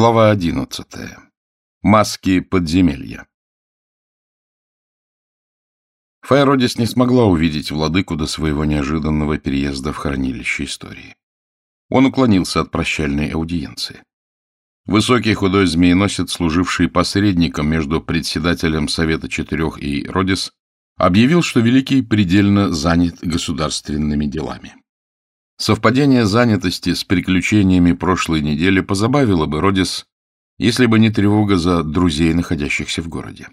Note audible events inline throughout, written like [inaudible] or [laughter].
Глава одиннадцатая. Маски подземелья. Файродис не смогла увидеть владыку до своего неожиданного переезда в хранилище истории. Он уклонился от прощальной аудиенции. Высокий худой змееносец, служивший посредником между председателем Совета Четырех и Родис, объявил, что Великий предельно занят государственными делами. Совпадение занятости с приключениями прошлой недели позабавило бы Родис, если бы не тревога за друзей, находящихся в городе.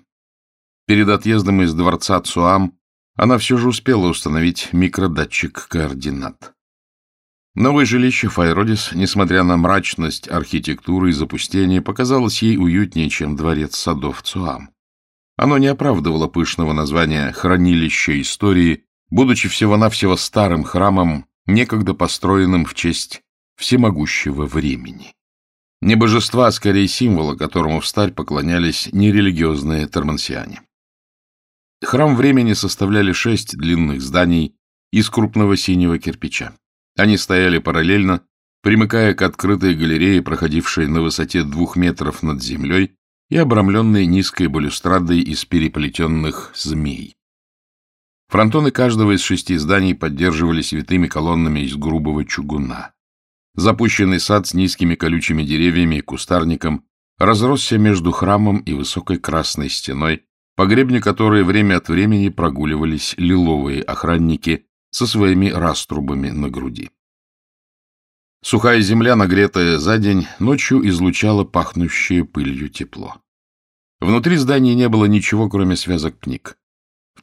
Перед отъездом из дворца Цуам она все же успела установить микродатчик координат. Новое жилище Файродис, несмотря на мрачность архитектуры и запустение, показалось ей уютнее, чем дворец садов Цуам. Оно не оправдывало пышного названия «Хранилище истории», будучи всего-навсего старым храмом, некогда построенным в честь всемогущего времени. Не божества, а скорее символа, которому в поклонялись нерелигиозные тормансиане. Храм времени составляли шесть длинных зданий из крупного синего кирпича. Они стояли параллельно, примыкая к открытой галерее, проходившей на высоте двух метров над землей и обрамленной низкой балюстрадой из переплетенных змей. Фронтоны каждого из шести зданий поддерживались витыми колоннами из грубого чугуна. Запущенный сад с низкими колючими деревьями и кустарником разросся между храмом и высокой красной стеной, по гребню которой время от времени прогуливались лиловые охранники со своими раструбами на груди. Сухая земля, нагретая за день, ночью излучала пахнущее пылью тепло. Внутри здания не было ничего, кроме связок книг.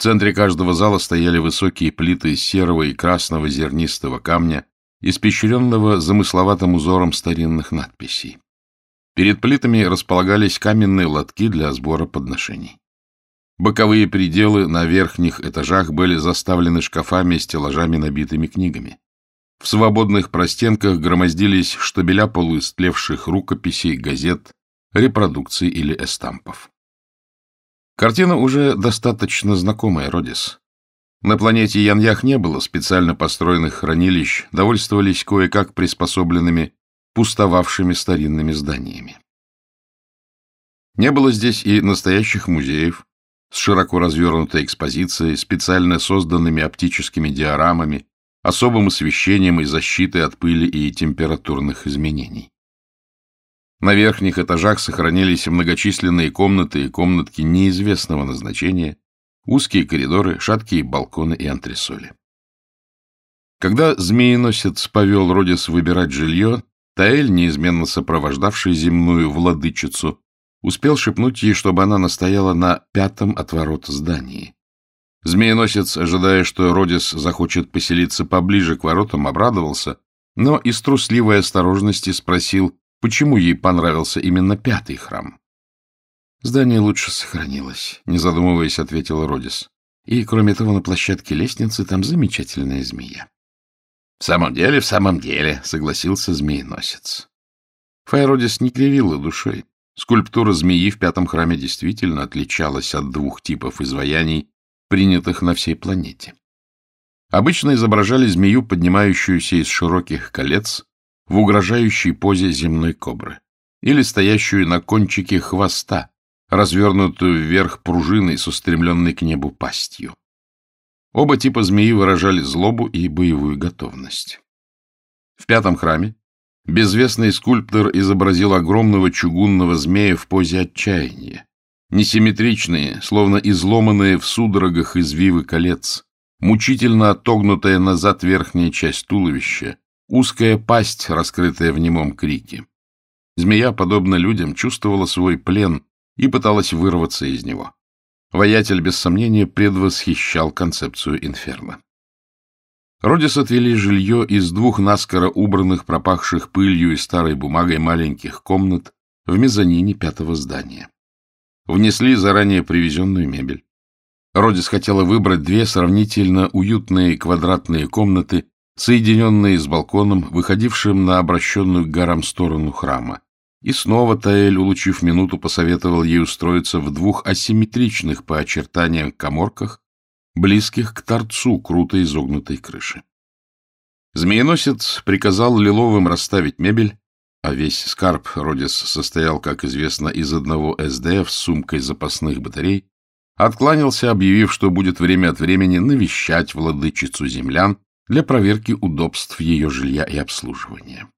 В центре каждого зала стояли высокие плиты серого и красного зернистого камня, испещренного замысловатым узором старинных надписей. Перед плитами располагались каменные лотки для сбора подношений. Боковые пределы на верхних этажах были заставлены шкафами и стеллажами, набитыми книгами. В свободных простенках громоздились штабеля полуистлевших рукописей, газет, репродукций или эстампов. Картина уже достаточно знакомая, Родис. На планете Яньях не было специально построенных хранилищ, довольствовались кое-как приспособленными, пустовавшими старинными зданиями. Не было здесь и настоящих музеев с широко развернутой экспозицией, специально созданными оптическими диорамами, особым освещением и защитой от пыли и температурных изменений. На верхних этажах сохранились многочисленные комнаты и комнатки неизвестного назначения, узкие коридоры, шаткие балконы и антресоли. Когда змееносец повел Родис выбирать жилье, Таэль, неизменно сопровождавший земную владычицу, успел шепнуть ей, чтобы она настояла на пятом отворот здании. Змееносец, ожидая, что Родис захочет поселиться поближе к воротам, обрадовался, но из трусливой осторожности спросил, Почему ей понравился именно пятый храм? Здание лучше сохранилось, не задумываясь, ответила Родис. И, кроме того, на площадке лестницы там замечательная змея. — В самом деле, в самом деле, — согласился змееносец. Файродис не кривила душой. Скульптура змеи в пятом храме действительно отличалась от двух типов изваяний, принятых на всей планете. Обычно изображали змею, поднимающуюся из широких колец, в угрожающей позе земной кобры, или стоящую на кончике хвоста, развернутую вверх пружиной с устремленной к небу пастью. Оба типа змеи выражали злобу и боевую готовность. В пятом храме безвестный скульптор изобразил огромного чугунного змея в позе отчаяния. Несимметричные, словно изломанные в судорогах извивы колец, мучительно отогнутая назад верхняя часть туловища, узкая пасть, раскрытая в немом крике. Змея, подобно людям, чувствовала свой плен и пыталась вырваться из него. Воятель, без сомнения, предвосхищал концепцию инферно. Родис отвели жилье из двух наскоро убранных, пропахших пылью и старой бумагой маленьких комнат в мезонине пятого здания. Внесли заранее привезенную мебель. Родис хотела выбрать две сравнительно уютные квадратные комнаты соединенные с балконом, выходившим на обращенную к горам сторону храма. И снова Таэль, улучив минуту, посоветовал ей устроиться в двух асимметричных по очертаниям коморках, близких к торцу круто изогнутой крыши. Змееносец приказал Лиловым расставить мебель, а весь скарб Родис состоял, как известно, из одного СДФ с сумкой запасных батарей, откланялся, объявив, что будет время от времени навещать владычицу землян для проверки удобств ее жилья и обслуживания.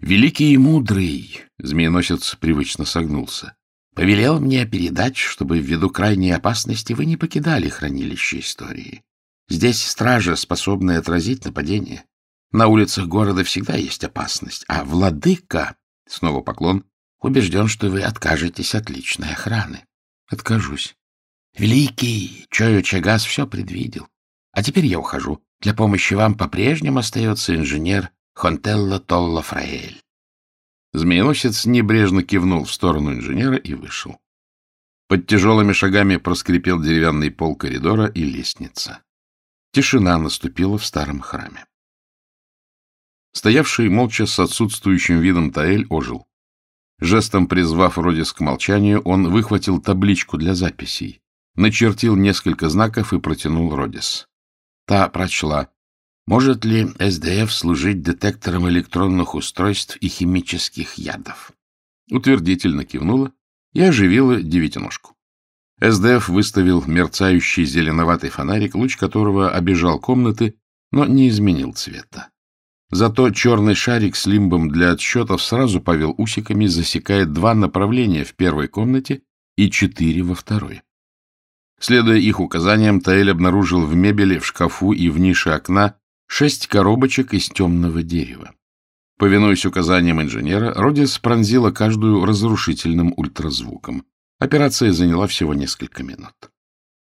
«Великий и мудрый!» — змееносец привычно согнулся. «Повелел мне передать, чтобы ввиду крайней опасности вы не покидали хранилище истории. Здесь стража, способная отразить нападение. На улицах города всегда есть опасность, а владыка, — снова поклон, — убежден, что вы откажетесь от личной охраны. Откажусь. Великий Чою Чагас все предвидел. А теперь я ухожу. Для помощи вам по-прежнему остается инженер Хонтелло Толло Фраэль. Змееносец небрежно кивнул в сторону инженера и вышел. Под тяжелыми шагами проскрипел деревянный пол коридора и лестница. Тишина наступила в старом храме. Стоявший молча с отсутствующим видом Таэль ожил. Жестом призвав Родис к молчанию, он выхватил табличку для записей, начертил несколько знаков и протянул Родис. Та прочла. Может ли СДФ служить детектором электронных устройств и химических ядов? Утвердительно кивнула и оживила девятиножку. СДФ выставил мерцающий зеленоватый фонарик, луч которого обежал комнаты, но не изменил цвета. Зато черный шарик с лимбом для отсчетов сразу повел усиками, засекая два направления в первой комнате и четыре во второй. Следуя их указаниям, Таэль обнаружил в мебели, в шкафу и в нише окна шесть коробочек из темного дерева. Повинуясь указаниям инженера, Родис пронзила каждую разрушительным ультразвуком. Операция заняла всего несколько минут.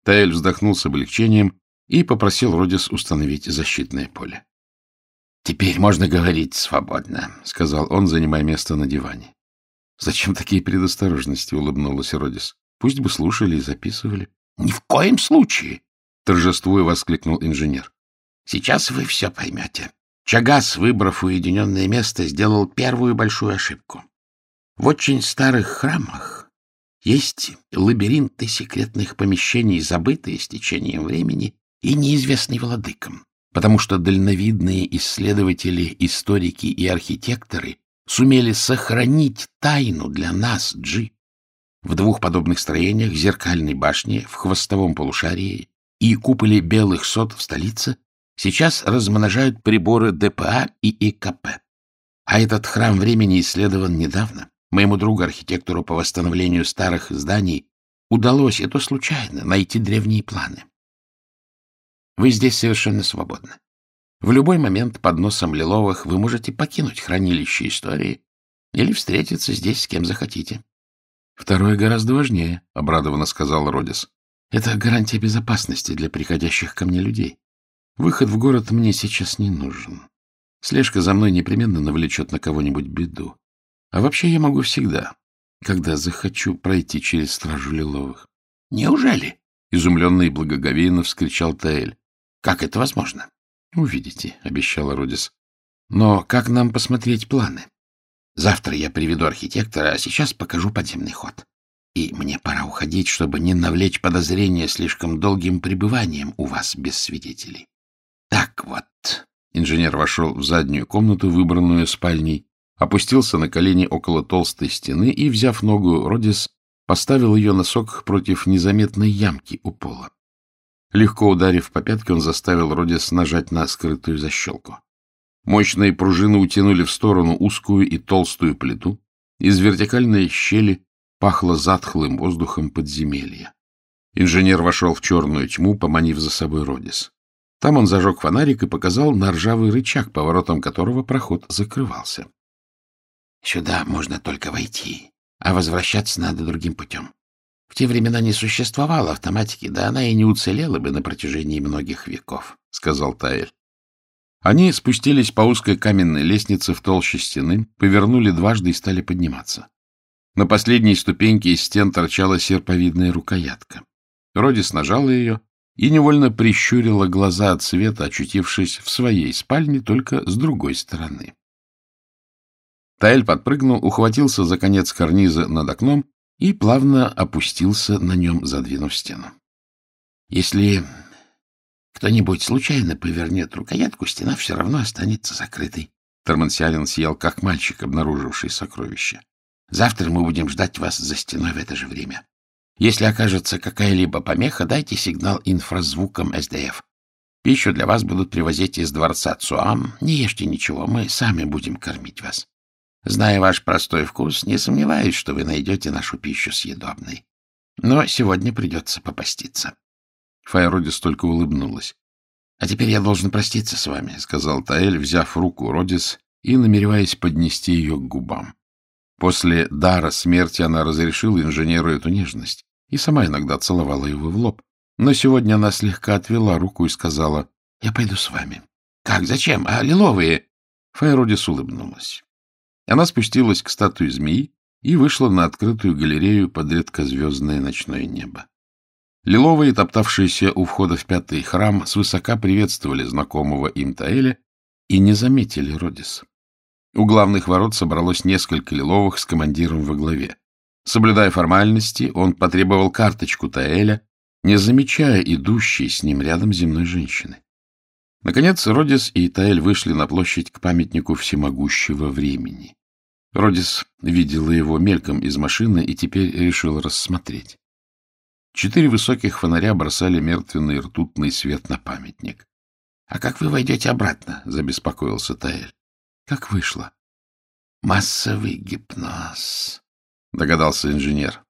Таэль вздохнул с облегчением и попросил Родис установить защитное поле. — Теперь можно говорить свободно, — сказал он, занимая место на диване. — Зачем такие предосторожности? — улыбнулась Родис. — Пусть бы слушали и записывали. — Ни в коем случае! — торжествуя воскликнул инженер. — Сейчас вы все поймете. Чагас, выбрав уединенное место, сделал первую большую ошибку. В очень старых храмах есть лабиринты секретных помещений, забытые с течением времени и неизвестные владыкам, потому что дальновидные исследователи, историки и архитекторы сумели сохранить тайну для нас, Джи. В двух подобных строениях зеркальной башни в хвостовом полушарии и куполе белых сот в столице сейчас размножают приборы ДПА и ИКП. А этот храм времени исследован недавно. Моему другу, архитектору по восстановлению старых зданий, удалось, это случайно, найти древние планы. Вы здесь совершенно свободны. В любой момент под носом Лиловых вы можете покинуть хранилище истории или встретиться здесь с кем захотите. — Второе гораздо важнее, — обрадованно сказал Родис. — Это гарантия безопасности для приходящих ко мне людей. Выход в город мне сейчас не нужен. Слежка за мной непременно навлечет на кого-нибудь беду. А вообще я могу всегда, когда захочу пройти через стражу Лиловых. — Неужели? — изумленно и благоговейно вскричал Таэль. — Как это возможно? — Увидите, — обещал Родис. — Но как нам посмотреть планы? Завтра я приведу архитектора, а сейчас покажу подземный ход. И мне пора уходить, чтобы не навлечь подозрения слишком долгим пребыванием у вас без свидетелей. Так вот, инженер вошел в заднюю комнату, выбранную спальней, опустился на колени около толстой стены и, взяв ногу Родис, поставил ее носок против незаметной ямки у пола. Легко ударив по пятке, он заставил Родис нажать на скрытую защелку. Мощные пружины утянули в сторону узкую и толстую плиту. Из вертикальной щели пахло затхлым воздухом подземелья. Инженер вошел в черную тьму, поманив за собой Родис. Там он зажег фонарик и показал на ржавый рычаг, поворотом которого проход закрывался. Сюда можно только войти, а возвращаться надо другим путем. В те времена не существовало автоматики, да она и не уцелела бы на протяжении многих веков, — сказал Таэль. Они спустились по узкой каменной лестнице в толще стены, повернули дважды и стали подниматься. На последней ступеньке из стен торчала серповидная рукоятка. Родис нажала ее и невольно прищурила глаза от света, очутившись в своей спальне только с другой стороны. Таэль подпрыгнул, ухватился за конец карниза над окном и плавно опустился на нем, задвинув стену. Если кто-нибудь случайно повернет рукоятку, стена все равно останется закрытой. Тормансианин съел, как мальчик, обнаруживший сокровище. Завтра мы будем ждать вас за стеной в это же время. Если окажется какая-либо помеха, дайте сигнал инфразвуком СДФ. Пищу для вас будут привозить из дворца Цуам. Не ешьте ничего, мы сами будем кормить вас. Зная ваш простой вкус, не сомневаюсь, что вы найдете нашу пищу съедобной. Но сегодня придется попаститься. Файродис только улыбнулась. — А теперь я должен проститься с вами, — сказал Таэль, взяв руку Родис и намереваясь поднести ее к губам. После дара смерти она разрешила инженеру эту нежность и сама иногда целовала его в лоб. Но сегодня она слегка отвела руку и сказала, — Я пойду с вами. — Как? Зачем? А лиловые? Файродис улыбнулась. Она спустилась к статуе змеи и вышла на открытую галерею под редкозвездное ночное небо. Лиловые, топтавшиеся у входа в пятый храм, свысока приветствовали знакомого им Таэля и не заметили Родис. У главных ворот собралось несколько лиловых с командиром во главе. Соблюдая формальности, он потребовал карточку Таэля, не замечая идущей с ним рядом земной женщины. Наконец, Родис и Таэль вышли на площадь к памятнику всемогущего времени. Родис видела его мельком из машины и теперь решил рассмотреть. Четыре высоких фонаря бросали мертвенный ртутный свет на памятник. — А как вы войдете обратно? — забеспокоился Таэль. — Как вышло? — Массовый гипноз, — догадался инженер.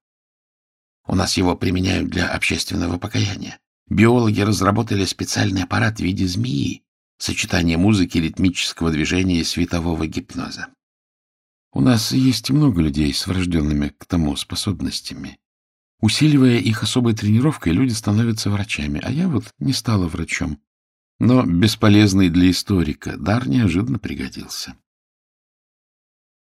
— У нас его применяют для общественного покаяния. Биологи разработали специальный аппарат в виде змеи, сочетание музыки, ритмического движения и светового гипноза. У нас есть много людей с врожденными к тому способностями. Усиливая их особой тренировкой, люди становятся врачами, а я вот не стала врачом. Но бесполезный для историка дар неожиданно пригодился.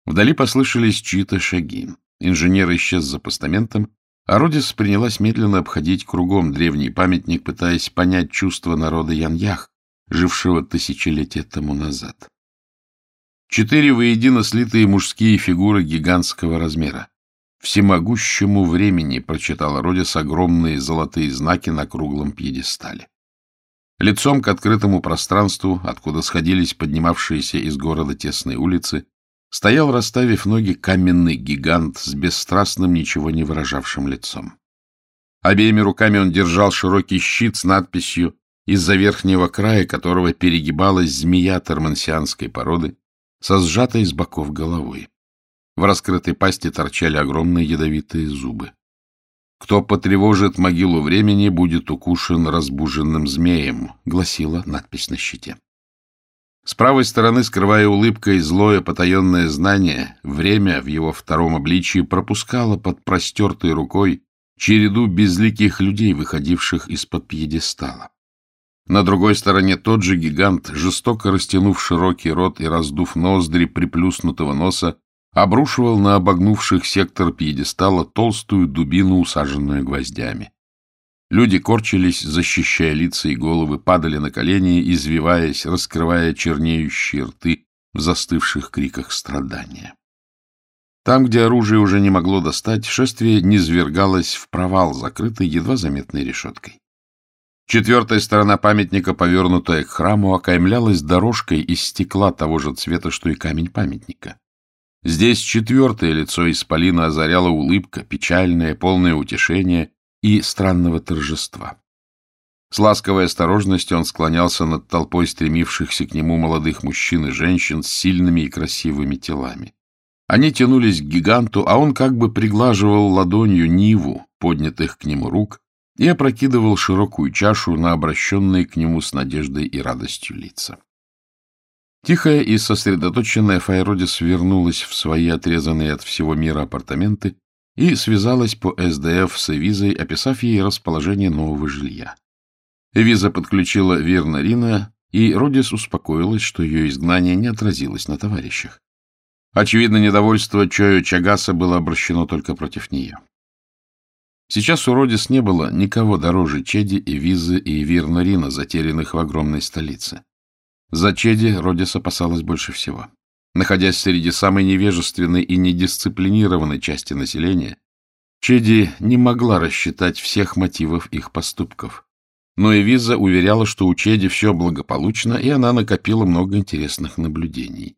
Вдали послышались чьи-то шаги. Инженер исчез за постаментом, а Родис принялась медленно обходить кругом древний памятник, пытаясь понять чувства народа Яньях, жившего тысячелетия тому назад. Четыре воедино слитые мужские фигуры гигантского размера. «Всемогущему времени», — прочитала Родис огромные золотые знаки на круглом пьедестале. Лицом к открытому пространству, откуда сходились поднимавшиеся из города тесные улицы, стоял, расставив ноги, каменный гигант с бесстрастным, ничего не выражавшим лицом. Обеими руками он держал широкий щит с надписью, из-за верхнего края которого перегибалась змея тормансианской породы, со сжатой с боков головой. В раскрытой пасти торчали огромные ядовитые зубы. «Кто потревожит могилу времени, будет укушен разбуженным змеем», — гласила надпись на щите. С правой стороны, скрывая улыбкой злое потаенное знание, время в его втором обличии пропускало под простертой рукой череду безликих людей, выходивших из-под пьедестала. На другой стороне тот же гигант, жестоко растянув широкий рот и раздув ноздри приплюснутого носа, обрушивал на обогнувших сектор пьедестала толстую дубину, усаженную гвоздями. Люди корчились, защищая лица и головы, падали на колени, извиваясь, раскрывая чернеющие рты в застывших криках страдания. Там, где оружие уже не могло достать, шествие низвергалось в провал, закрытый едва заметной решеткой. Четвертая сторона памятника, повернутая к храму, окаймлялась дорожкой из стекла того же цвета, что и камень памятника. Здесь четвертое лицо исполина озаряла улыбка, печальная, полное утешения и странного торжества. С ласковой осторожностью он склонялся над толпой стремившихся к нему молодых мужчин и женщин с сильными и красивыми телами. Они тянулись к гиганту, а он как бы приглаживал ладонью ниву поднятых к нему рук и опрокидывал широкую чашу на обращенные к нему с надеждой и радостью лица. Тихая и сосредоточенная Файродис вернулась в свои отрезанные от всего мира апартаменты и связалась по СДФ с Эвизой, описав ей расположение нового жилья. Эвиза подключила Верна Рина, и Родис успокоилась, что ее изгнание не отразилось на товарищах. Очевидно, недовольство Чою Чагаса было обращено только против нее. Сейчас у Родис не было никого дороже Чеди, Эвизы и Вирнарина, затерянных в огромной столице. За Чеди Родис опасалась больше всего. Находясь среди самой невежественной и недисциплинированной части населения, Чеди не могла рассчитать всех мотивов их поступков. Но Эвиза уверяла, что у Чеди все благополучно, и она накопила много интересных наблюдений.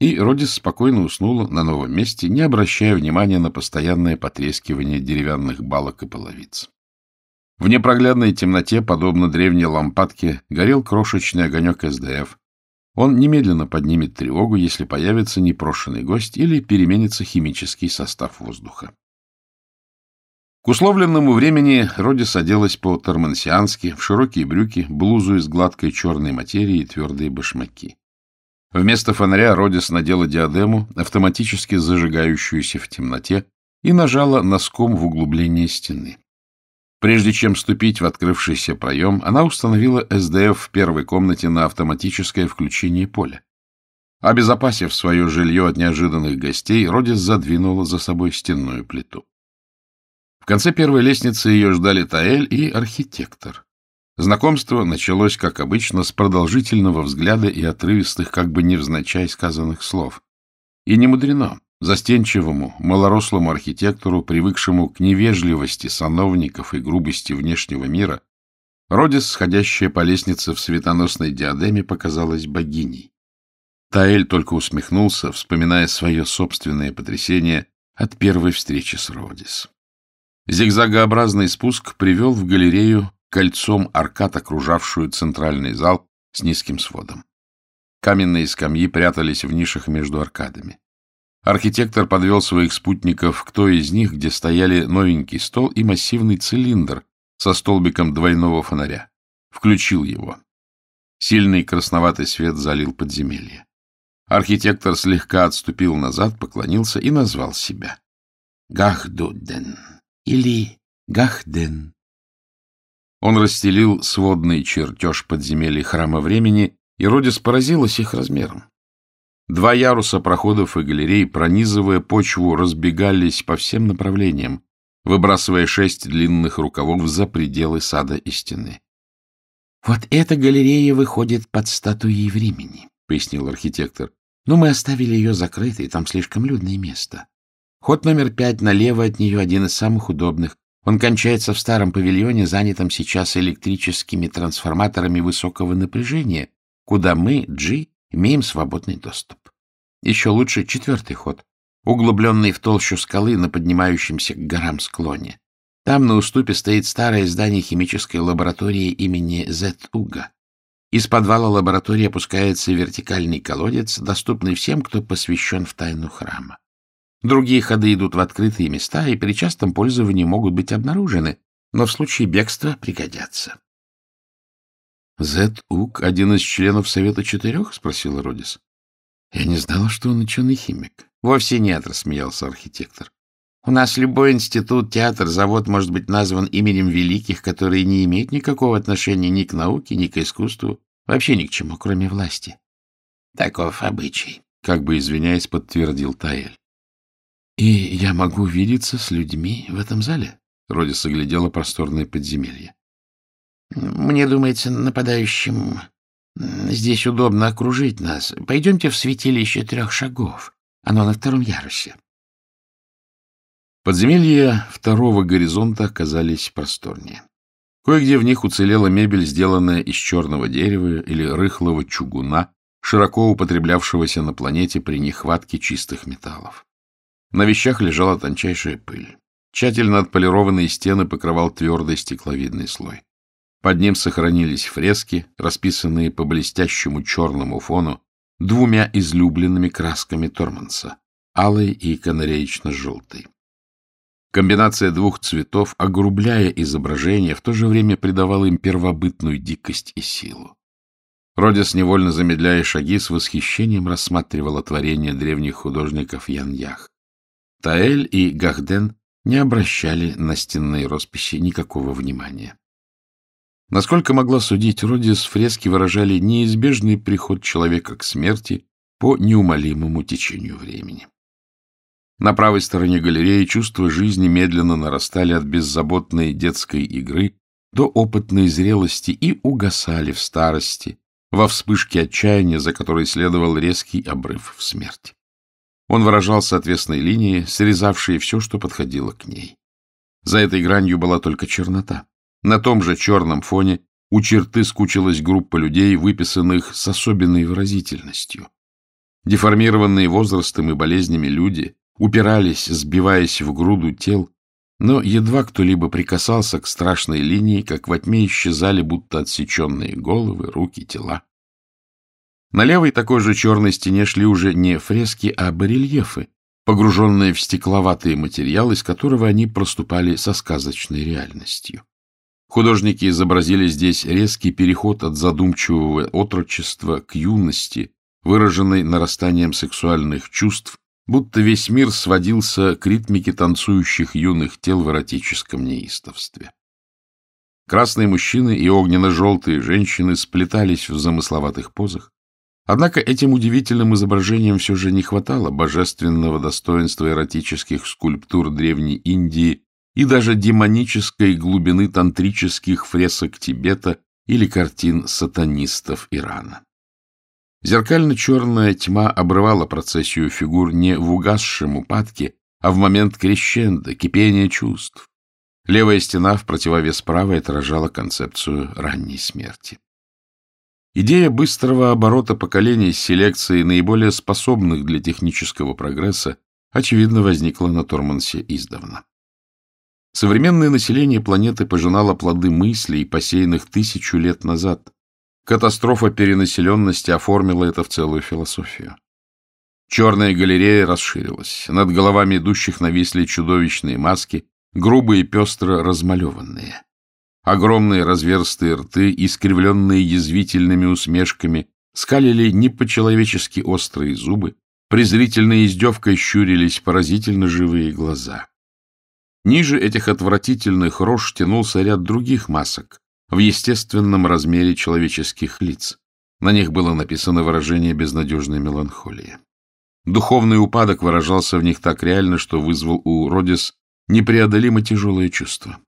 и Родис спокойно уснула на новом месте, не обращая внимания на постоянное потрескивание деревянных балок и половиц. В непроглядной темноте, подобно древней лампадке, горел крошечный огонек СДФ. Он немедленно поднимет тревогу, если появится непрошенный гость или переменится химический состав воздуха. К условленному времени Родис оделась по-тормансиански, в широкие брюки, блузу из гладкой черной материи и твердые башмаки. Вместо фонаря Родис надела диадему, автоматически зажигающуюся в темноте, и нажала носком в углубление стены. Прежде чем вступить в открывшийся проем, она установила СДФ в первой комнате на автоматическое включение поля. Обезопасив свое жилье от неожиданных гостей, Родис задвинула за собой стенную плиту. В конце первой лестницы ее ждали Таэль и архитектор. Знакомство началось, как обычно, с продолжительного взгляда и отрывистых, как бы невзначай сказанных слов. И не мудрено. Застенчивому, малорослому архитектору, привыкшему к невежливости сановников и грубости внешнего мира, Родис, сходящая по лестнице в светоносной диадеме, показалась богиней. Таэль только усмехнулся, вспоминая свое собственное потрясение от первой встречи с Родис. Зигзагообразный спуск привел в галерею кольцом аркад, окружавшую центральный зал с низким сводом. Каменные скамьи прятались в нишах между аркадами. Архитектор подвел своих спутников к той из них, где стояли новенький стол и массивный цилиндр со столбиком двойного фонаря. Включил его. Сильный красноватый свет залил подземелье. Архитектор слегка отступил назад, поклонился и назвал себя. Гахдуден или Гахден. Он расстелил сводный чертеж подземелья храма времени, и Родис поразилась их размером. Два яруса проходов и галерей, пронизывая почву, разбегались по всем направлениям, выбрасывая шесть длинных рукавов за пределы сада и стены. — Вот эта галерея выходит под статуей времени, — пояснил архитектор. — Но мы оставили ее закрытой, там слишком людное место. Ход номер пять налево от нее один из самых удобных. Он кончается в старом павильоне, занятом сейчас электрическими трансформаторами высокого напряжения, куда мы, G, имеем свободный доступ. Еще лучше четвертый ход, углубленный в толщу скалы на поднимающемся к горам склоне. Там на уступе стоит старое здание химической лаборатории имени Зетуга. Из подвала лаборатории опускается вертикальный колодец, доступный всем, кто посвящен в тайну храма. Другие ходы идут в открытые места и при частом пользовании могут быть обнаружены, но в случае бегства пригодятся. — Зет Ук — один из членов Совета Четырех? — спросил Родис. — Я не знала, что он ученый химик. — Вовсе нет, — рассмеялся архитектор. — У нас любой институт, театр, завод может быть назван именем великих, которые не имеют никакого отношения ни к науке, ни к искусству, вообще ни к чему, кроме власти. — Таков обычай, — как бы извиняясь, подтвердил Таэль. — И я могу видеться с людьми в этом зале? Родис оглядела просторное подземелье. — Мне думается, нападающим здесь удобно окружить нас. Пойдемте в святилище трех шагов. Оно на втором ярусе. Подземелья второго горизонта оказались просторнее. Кое-где в них уцелела мебель, сделанная из черного дерева или рыхлого чугуна, широко употреблявшегося на планете при нехватке чистых металлов. На вещах лежала тончайшая пыль. Тщательно отполированные стены покрывал твердый стекловидный слой. Под ним сохранились фрески, расписанные по блестящему черному фону двумя излюбленными красками Торманса — алой и канареечно-желтой. Комбинация двух цветов, огрубляя изображение, в то же время придавала им первобытную дикость и силу. Родис, невольно замедляя шаги, с восхищением рассматривала творение древних художников Ян-Ях. Таэль и Гахден не обращали на стенные росписи никакого внимания. Насколько могла судить Родис, фрески выражали неизбежный приход человека к смерти по неумолимому течению времени. На правой стороне галереи чувства жизни медленно нарастали от беззаботной детской игры до опытной зрелости и угасали в старости, во вспышке отчаяния, за которой следовал резкий обрыв в смерть. Он выражал соответственной линии, срезавшие все, что подходило к ней. За этой гранью была только чернота. На том же черном фоне у черты скучилась группа людей, выписанных с особенной выразительностью. Деформированные возрастом и болезнями люди упирались, сбиваясь в груду тел, но едва кто-либо прикасался к страшной линии, как во тьме исчезали будто отсеченные головы, руки, тела. На левой такой же черной стене шли уже не фрески, а барельефы, погруженные в стекловатый материал, из которого они проступали со сказочной реальностью. Художники изобразили здесь резкий переход от задумчивого отрочества к юности, выраженной нарастанием сексуальных чувств, будто весь мир сводился к ритмике танцующих юных тел в эротическом неистовстве. Красные мужчины и огненно-желтые женщины сплетались в замысловатых позах, однако этим удивительным изображением все же не хватало божественного достоинства эротических скульптур Древней Индии и даже демонической глубины тантрических фресок Тибета или картин сатанистов Ирана. Зеркально-черная тьма обрывала процессию фигур не в угасшем упадке, а в момент крещенда, кипения чувств. Левая стена в противовес правой отражала концепцию ранней смерти. Идея быстрого оборота поколений с селекцией наиболее способных для технического прогресса очевидно возникла на Тормансе издавна. Современное население планеты пожинало плоды мыслей, посеянных тысячу лет назад. Катастрофа перенаселенности оформила это в целую философию. Черная галерея расширилась. Над головами идущих нависли чудовищные маски, грубые пестро размалеванные. Огромные разверстые рты, искривленные язвительными усмешками, скалили не по-человечески острые зубы, презрительной издевкой щурились поразительно живые глаза. Ниже этих отвратительных рож тянулся ряд других масок в естественном размере человеческих лиц. На них было написано выражение безнадежной меланхолии. Духовный упадок выражался в них так реально, что вызвал у Родис непреодолимо тяжелое чувство.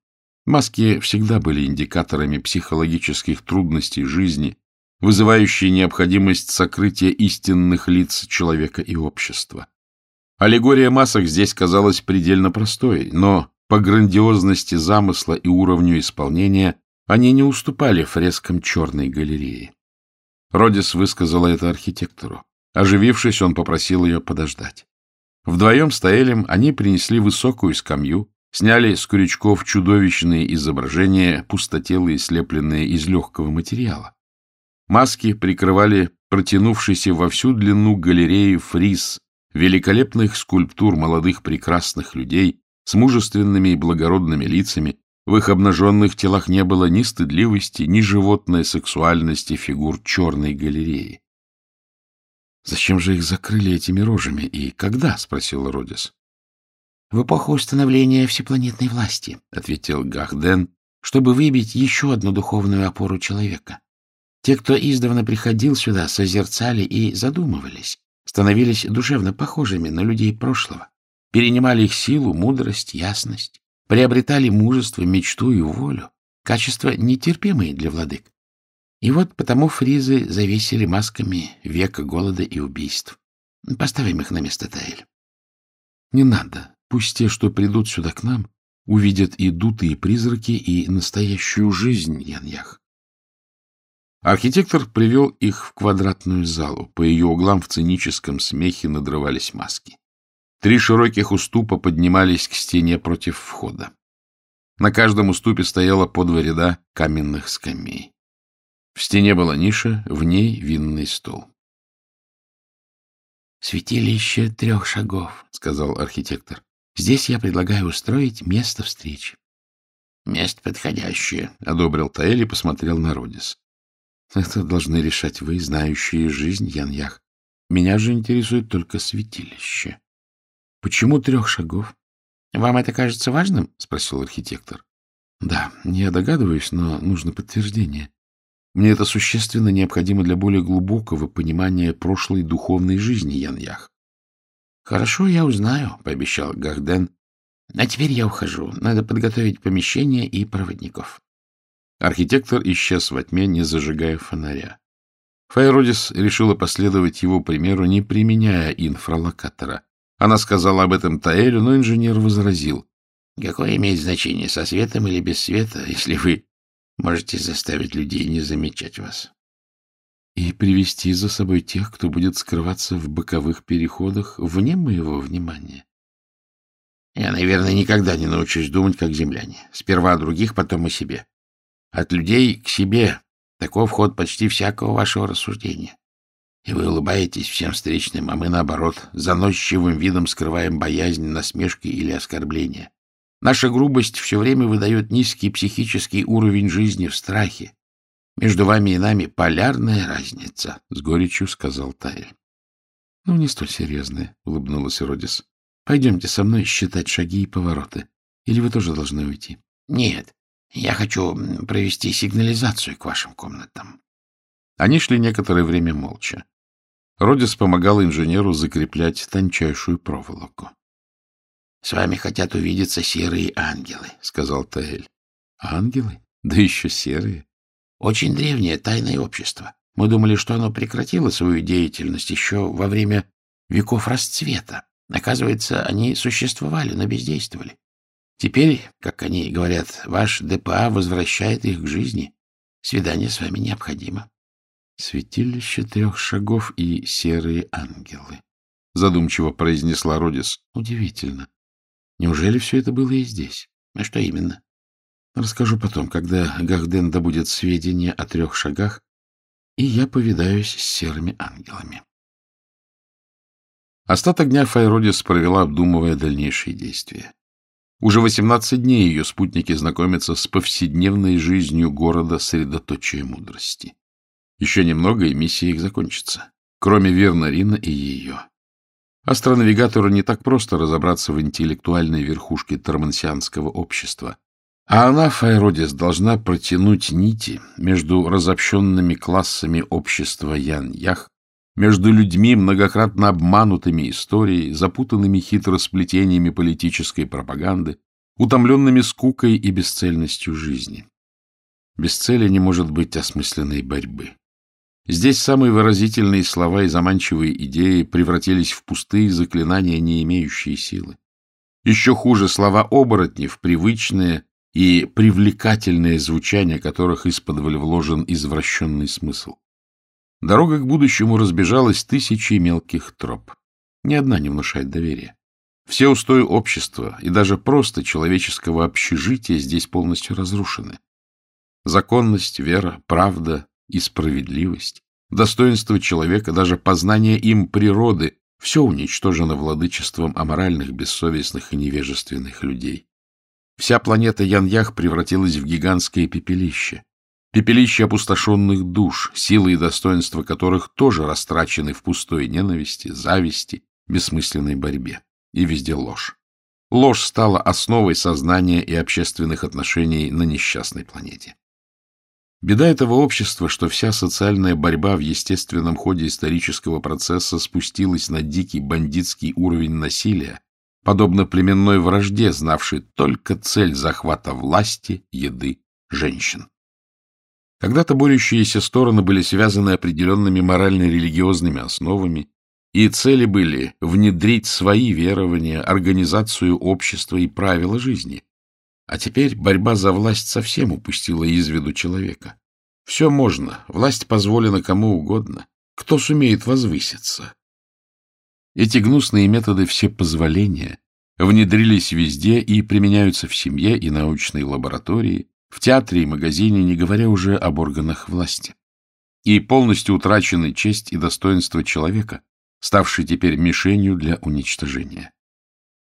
Маски всегда были индикаторами психологических трудностей жизни, вызывающие необходимость сокрытия истинных лиц человека и общества. Аллегория масок здесь казалась предельно простой, но по грандиозности замысла и уровню исполнения они не уступали фрескам черной галереи. Родис высказала это архитектору. Оживившись, он попросил ее подождать. Вдвоем с Таэлем они принесли высокую скамью, сняли с крючков чудовищные изображения, пустотелые, слепленные из легкого материала. Маски прикрывали протянувшийся во всю длину галереи фриз великолепных скульптур молодых прекрасных людей с мужественными и благородными лицами, в их обнаженных телах не было ни стыдливости, ни животной сексуальности фигур черной галереи. — Зачем же их закрыли этими рожами и когда? — спросил Родис. — В эпоху установления всепланетной власти, — ответил Gaхден, — чтобы выбить еще одну духовную опору человека. Те, кто издавна приходил сюда, созерцали и задумывались становились душевно похожими на людей прошлого, перенимали их силу, мудрость, ясность, приобретали мужество, мечту и волю, качества, нетерпимые для владык. И вот потому фризы завесили масками века голода и убийств. Поставим их на место Таэль. Не надо. Пусть те, что придут сюда к нам, увидят и дутые призраки, и настоящую жизнь, Яньях. Архитектор привел их в квадратную залу. По ее углам в циническом смехе надрывались маски. Три широких уступа поднимались к стене против входа. На каждом уступе стояло по два ряда каменных скамей. В стене была ниша, в ней винный стол. «Святилище трех шагов», — сказал архитектор. «Здесь я предлагаю устроить место встречи». «Место подходящее», — одобрил Таэль и посмотрел на Родис. Это должны решать вы, знающие жизнь, Яньях. Меня же интересует только святилище. Почему трех шагов? Вам это кажется важным? — спросил архитектор. Да, я догадываюсь, но нужно подтверждение. Мне это существенно необходимо для более глубокого понимания прошлой духовной жизни Яньях. Хорошо, я узнаю, — пообещал Гарден. А теперь я ухожу. Надо подготовить помещение и проводников. Архитектор исчез во тьме, не зажигая фонаря. Файродис решила последовать его примеру, не применяя инфралокатора. Она сказала об этом Таэлю, но инженер возразил. — Какое имеет значение, со светом или без света, [laughs] если вы можете заставить людей не замечать вас? и привести за собой тех, кто будет скрываться в боковых переходах вне моего внимания. Я, наверное, никогда не научусь думать, как земляне. Сперва о других, потом о себе. От людей к себе таков ход почти всякого вашего рассуждения. И вы улыбаетесь всем встречным, а мы, наоборот, заносчивым видом скрываем боязнь, насмешки или оскорбления. Наша грубость все время выдает низкий психический уровень жизни в страхе. Между вами и нами полярная разница, — с горечью сказал Тайль. — Ну, не столь серьезная, — улыбнулась Родис. — Пойдемте со мной считать шаги и повороты. Или вы тоже должны уйти? — Нет, я хочу провести сигнализацию к вашим комнатам. Они шли некоторое время молча. Родис помогал инженеру закреплять тончайшую проволоку. — С вами хотят увидеться серые ангелы, — сказал Таэль. — Ангелы? Да еще серые. — Очень древнее тайное общество. Мы думали, что оно прекратило свою деятельность еще во время веков расцвета. Оказывается, они существовали, но бездействовали. Теперь, как они говорят, ваш ДПА возвращает их к жизни. Свидание с вами необходимо. Святилище трех шагов и серые ангелы. Задумчиво произнесла Родис. Удивительно. Неужели все это было и здесь? А что именно? Расскажу потом, когда Гахден добудет сведения о трех шагах, и я повидаюсь с серыми ангелами. Остаток дня Файродис провела, обдумывая дальнейшие действия. Уже 18 дней ее спутники знакомятся с повседневной жизнью города средоточия мудрости. Еще немного, и миссия их закончится. Кроме Вернарина и ее. Астронавигатору не так просто разобраться в интеллектуальной верхушке тормансианского общества. А она, Файродис, должна протянуть нити между разобщенными классами общества Ян-Ях, между людьми, многократно обманутыми историей, запутанными хитросплетениями политической пропаганды, утомленными скукой и бесцельностью жизни. Без цели не может быть осмысленной борьбы. Здесь самые выразительные слова и заманчивые идеи превратились в пустые заклинания, не имеющие силы. Еще хуже слова оборотни в привычное и привлекательное звучание которых из-под вложен извращенный смысл. Дорога к будущему разбежалась тысячи мелких троп. Ни одна не внушает доверия. Все устои общества и даже просто человеческого общежития здесь полностью разрушены. Законность, вера, правда и справедливость, достоинство человека, даже познание им природы — все уничтожено владычеством аморальных, бессовестных и невежественных людей. Вся планета Яньях превратилась в гигантское пепелище. Пепелище опустошенных душ, силы и достоинства которых тоже растрачены в пустой ненависти, зависти, бессмысленной борьбе. И везде ложь. Ложь стала основой сознания и общественных отношений на несчастной планете. Беда этого общества, что вся социальная борьба в естественном ходе исторического процесса спустилась на дикий бандитский уровень насилия, подобно племенной вражде, знавшей только цель захвата власти, еды, женщин. Когда-то борющиеся стороны были связаны определенными морально-религиозными основами, и цели были внедрить свои верования, организацию общества и правила жизни, а теперь борьба за власть совсем упустила из виду человека. Все можно, власть позволена кому угодно. Кто сумеет возвыситься? Эти гнусные методы всепозволения внедрились везде и применяются в семье и научной лаборатории, в театре и магазине, не говоря уже об органах власти. И полностью утрачены честь и достоинство человека, ставший теперь мишенью для уничтожения.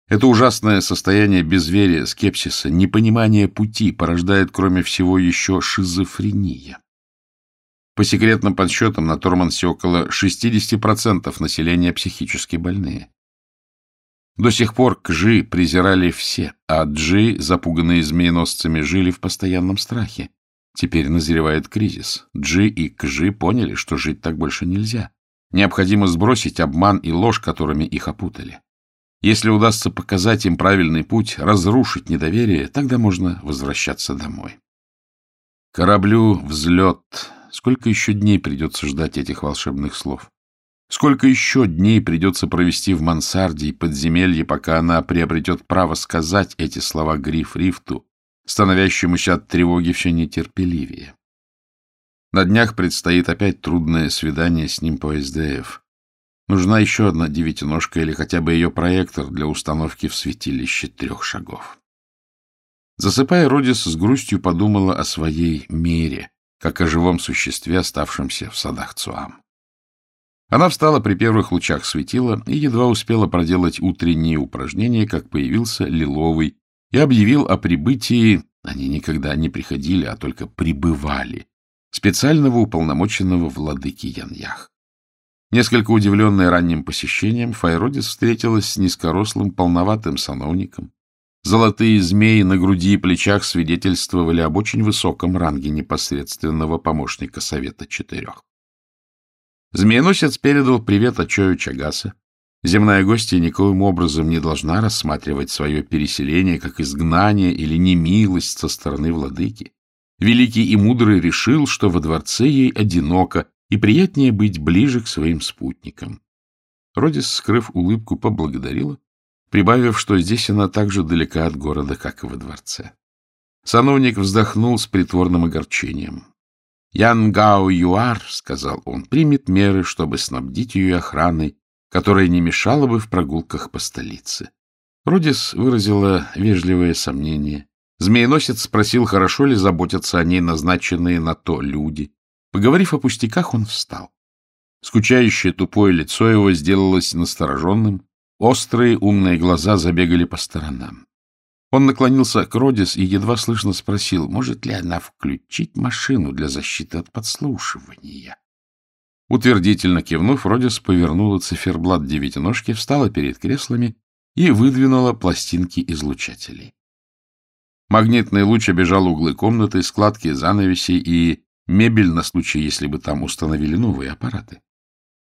Это ужасное состояние безверия, скепсиса, непонимания пути порождает, кроме всего, еще шизофрения. По секретным подсчетам, на Тормансе около 60% населения психически больные. До сих пор Кжи презирали все, а Джи, запуганные змееносцами, жили в постоянном страхе. Теперь назревает кризис. Джи и Кжи поняли, что жить так больше нельзя. Необходимо сбросить обман и ложь, которыми их опутали. Если удастся показать им правильный путь, разрушить недоверие, тогда можно возвращаться домой. Кораблю взлет. Сколько еще дней придется ждать этих волшебных слов? Сколько еще дней придется провести в мансарде и подземелье, пока она приобретет право сказать эти слова Гриф Рифту, становящемуся от тревоги все нетерпеливее? На днях предстоит опять трудное свидание с ним по СДФ. Нужна еще одна девятиножка или хотя бы ее проектор для установки в святилище трех шагов. Засыпая, Родис с грустью подумала о своей мере, как о живом существе, оставшемся в садах Цуам. Она встала при первых лучах светила и едва успела проделать утренние упражнения, как появился Лиловый и объявил о прибытии, они никогда не приходили, а только прибывали, специального уполномоченного владыки Яньях. Несколько удивленная ранним посещением, Файродис встретилась с низкорослым полноватым сановником. Золотые змеи на груди и плечах свидетельствовали об очень высоком ранге непосредственного помощника Совета Четырех. Змееносец передал привет Ачою Чагаса. Земная гостья никоим образом не должна рассматривать свое переселение как изгнание или немилость со стороны владыки. Великий и мудрый решил, что во дворце ей одиноко, и приятнее быть ближе к своим спутникам. Родис, скрыв улыбку, поблагодарила, прибавив, что здесь она так же далека от города, как и во дворце. Сановник вздохнул с притворным огорчением. «Ян Гао Юар, — сказал он, — примет меры, чтобы снабдить ее охраной, которая не мешала бы в прогулках по столице». Родис выразила вежливое сомнение. Змееносец спросил, хорошо ли заботятся о ней назначенные на то люди. Поговорив о пустяках, он встал. Скучающее тупое лицо его сделалось настороженным, острые умные глаза забегали по сторонам. Он наклонился к Родис и едва слышно спросил, может ли она включить машину для защиты от подслушивания. Утвердительно кивнув, Родис повернула циферблат девятиножки, встала перед креслами и выдвинула пластинки излучателей. Магнитный луч обежал углы комнаты, складки занавесей и мебель на случай, если бы там установили новые аппараты.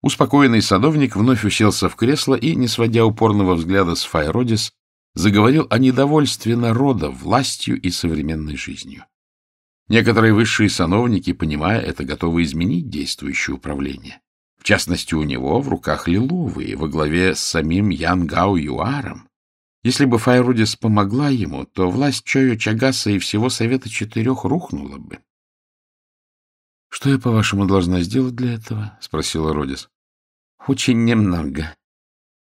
Успокоенный садовник вновь уселся в кресло и, не сводя упорного взгляда с Файродис, заговорил о недовольстве народа властью и современной жизнью. Некоторые высшие сановники, понимая это, готовы изменить действующее управление. В частности, у него в руках лиловые, во главе с самим Ян Гао Юаром. Если бы Файрудис помогла ему, то власть Чойо Чагаса и всего Совета Четырех рухнула бы. — Что я, по-вашему, должна сделать для этого? — спросила Родис. — Очень немного.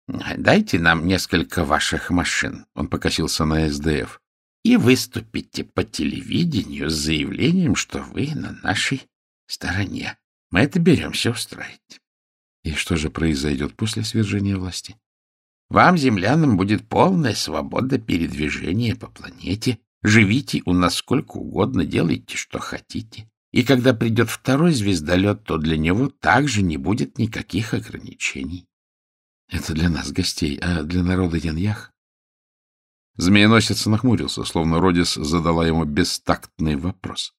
Дайте нам несколько ваших машин, — он покосился на СДФ, — и выступите по телевидению с заявлением, что вы на нашей стороне. Мы это беремся устроить. И что же произойдет после свержения власти? Вам, землянам, будет полная свобода передвижения по планете. Живите у нас сколько угодно, делайте, что хотите. И когда придет второй звездолет, то для него также не будет никаких ограничений. Это для нас, гостей, а для народа Яньях? Змееносец нахмурился, словно Родис задала ему бестактный вопрос.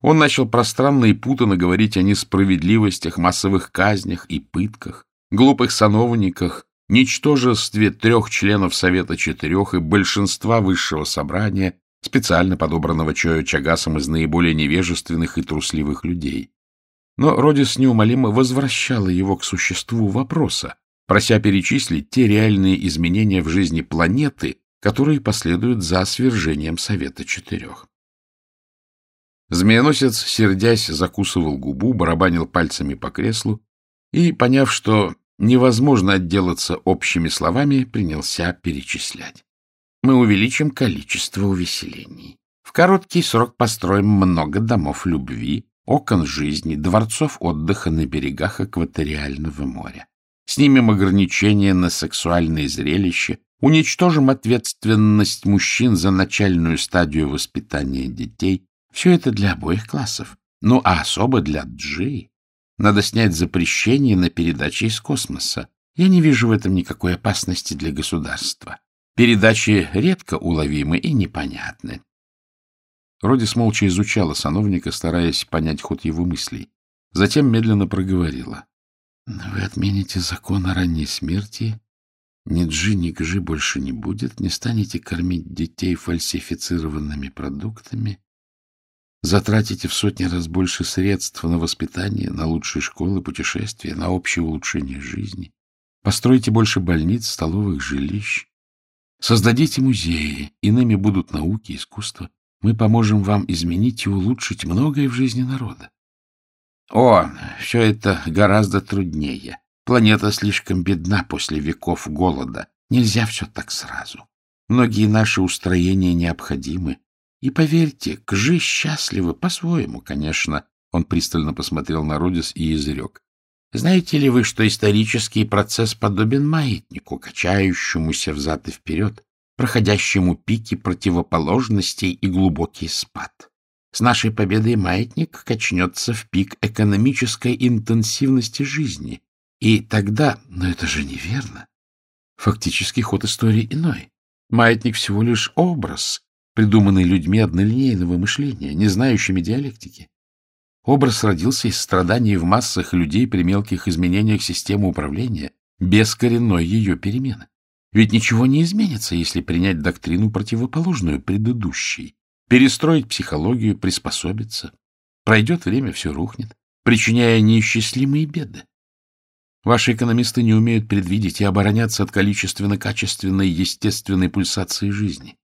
Он начал пространно и путанно говорить о несправедливостях, массовых казнях и пытках, глупых сановниках, ничтожестве трех членов Совета Четырех и большинства Высшего Собрания, специально подобранного Чою Чагасом из наиболее невежественных и трусливых людей. Но Родис неумолимо возвращала его к существу вопроса, прося перечислить те реальные изменения в жизни планеты, которые последуют за свержением Совета Четырех. Змееносец, сердясь, закусывал губу, барабанил пальцами по креслу и, поняв, что невозможно отделаться общими словами, принялся перечислять мы увеличим количество увеселений. В короткий срок построим много домов любви, окон жизни, дворцов отдыха на берегах экваториального моря. Снимем ограничения на сексуальные зрелища, уничтожим ответственность мужчин за начальную стадию воспитания детей. Все это для обоих классов. Ну, а особо для Джи. Надо снять запрещение на передачи из космоса. Я не вижу в этом никакой опасности для государства. Передачи редко уловимы и непонятны. Родис молча изучала сановника, стараясь понять ход его мыслей. Затем медленно проговорила. — Вы отмените закон о ранней смерти, ни джи, ни гжи больше не будет, не станете кормить детей фальсифицированными продуктами, затратите в сотни раз больше средств на воспитание, на лучшие школы, путешествия, на общее улучшение жизни, построите больше больниц, столовых, жилищ, Создадите музеи, иными будут науки, искусство. Мы поможем вам изменить и улучшить многое в жизни народа. О, все это гораздо труднее. Планета слишком бедна после веков голода. Нельзя все так сразу. Многие наши устроения необходимы. И поверьте, кжи счастливы по-своему, конечно. Он пристально посмотрел на Родис и изрек. Знаете ли вы, что исторический процесс подобен маятнику, качающемуся взад и вперед, проходящему пики противоположностей и глубокий спад? С нашей победой маятник качнется в пик экономической интенсивности жизни. И тогда... Но это же неверно. Фактически ход истории иной. Маятник всего лишь образ, придуманный людьми однолинейного мышления, не знающими диалектики. Образ родился из страданий в массах людей при мелких изменениях системы управления, без коренной ее перемены. Ведь ничего не изменится, если принять доктрину, противоположную предыдущей, перестроить психологию, приспособиться. Пройдет время, все рухнет, причиняя неисчислимые беды. Ваши экономисты не умеют предвидеть и обороняться от количественно-качественной естественной пульсации жизни.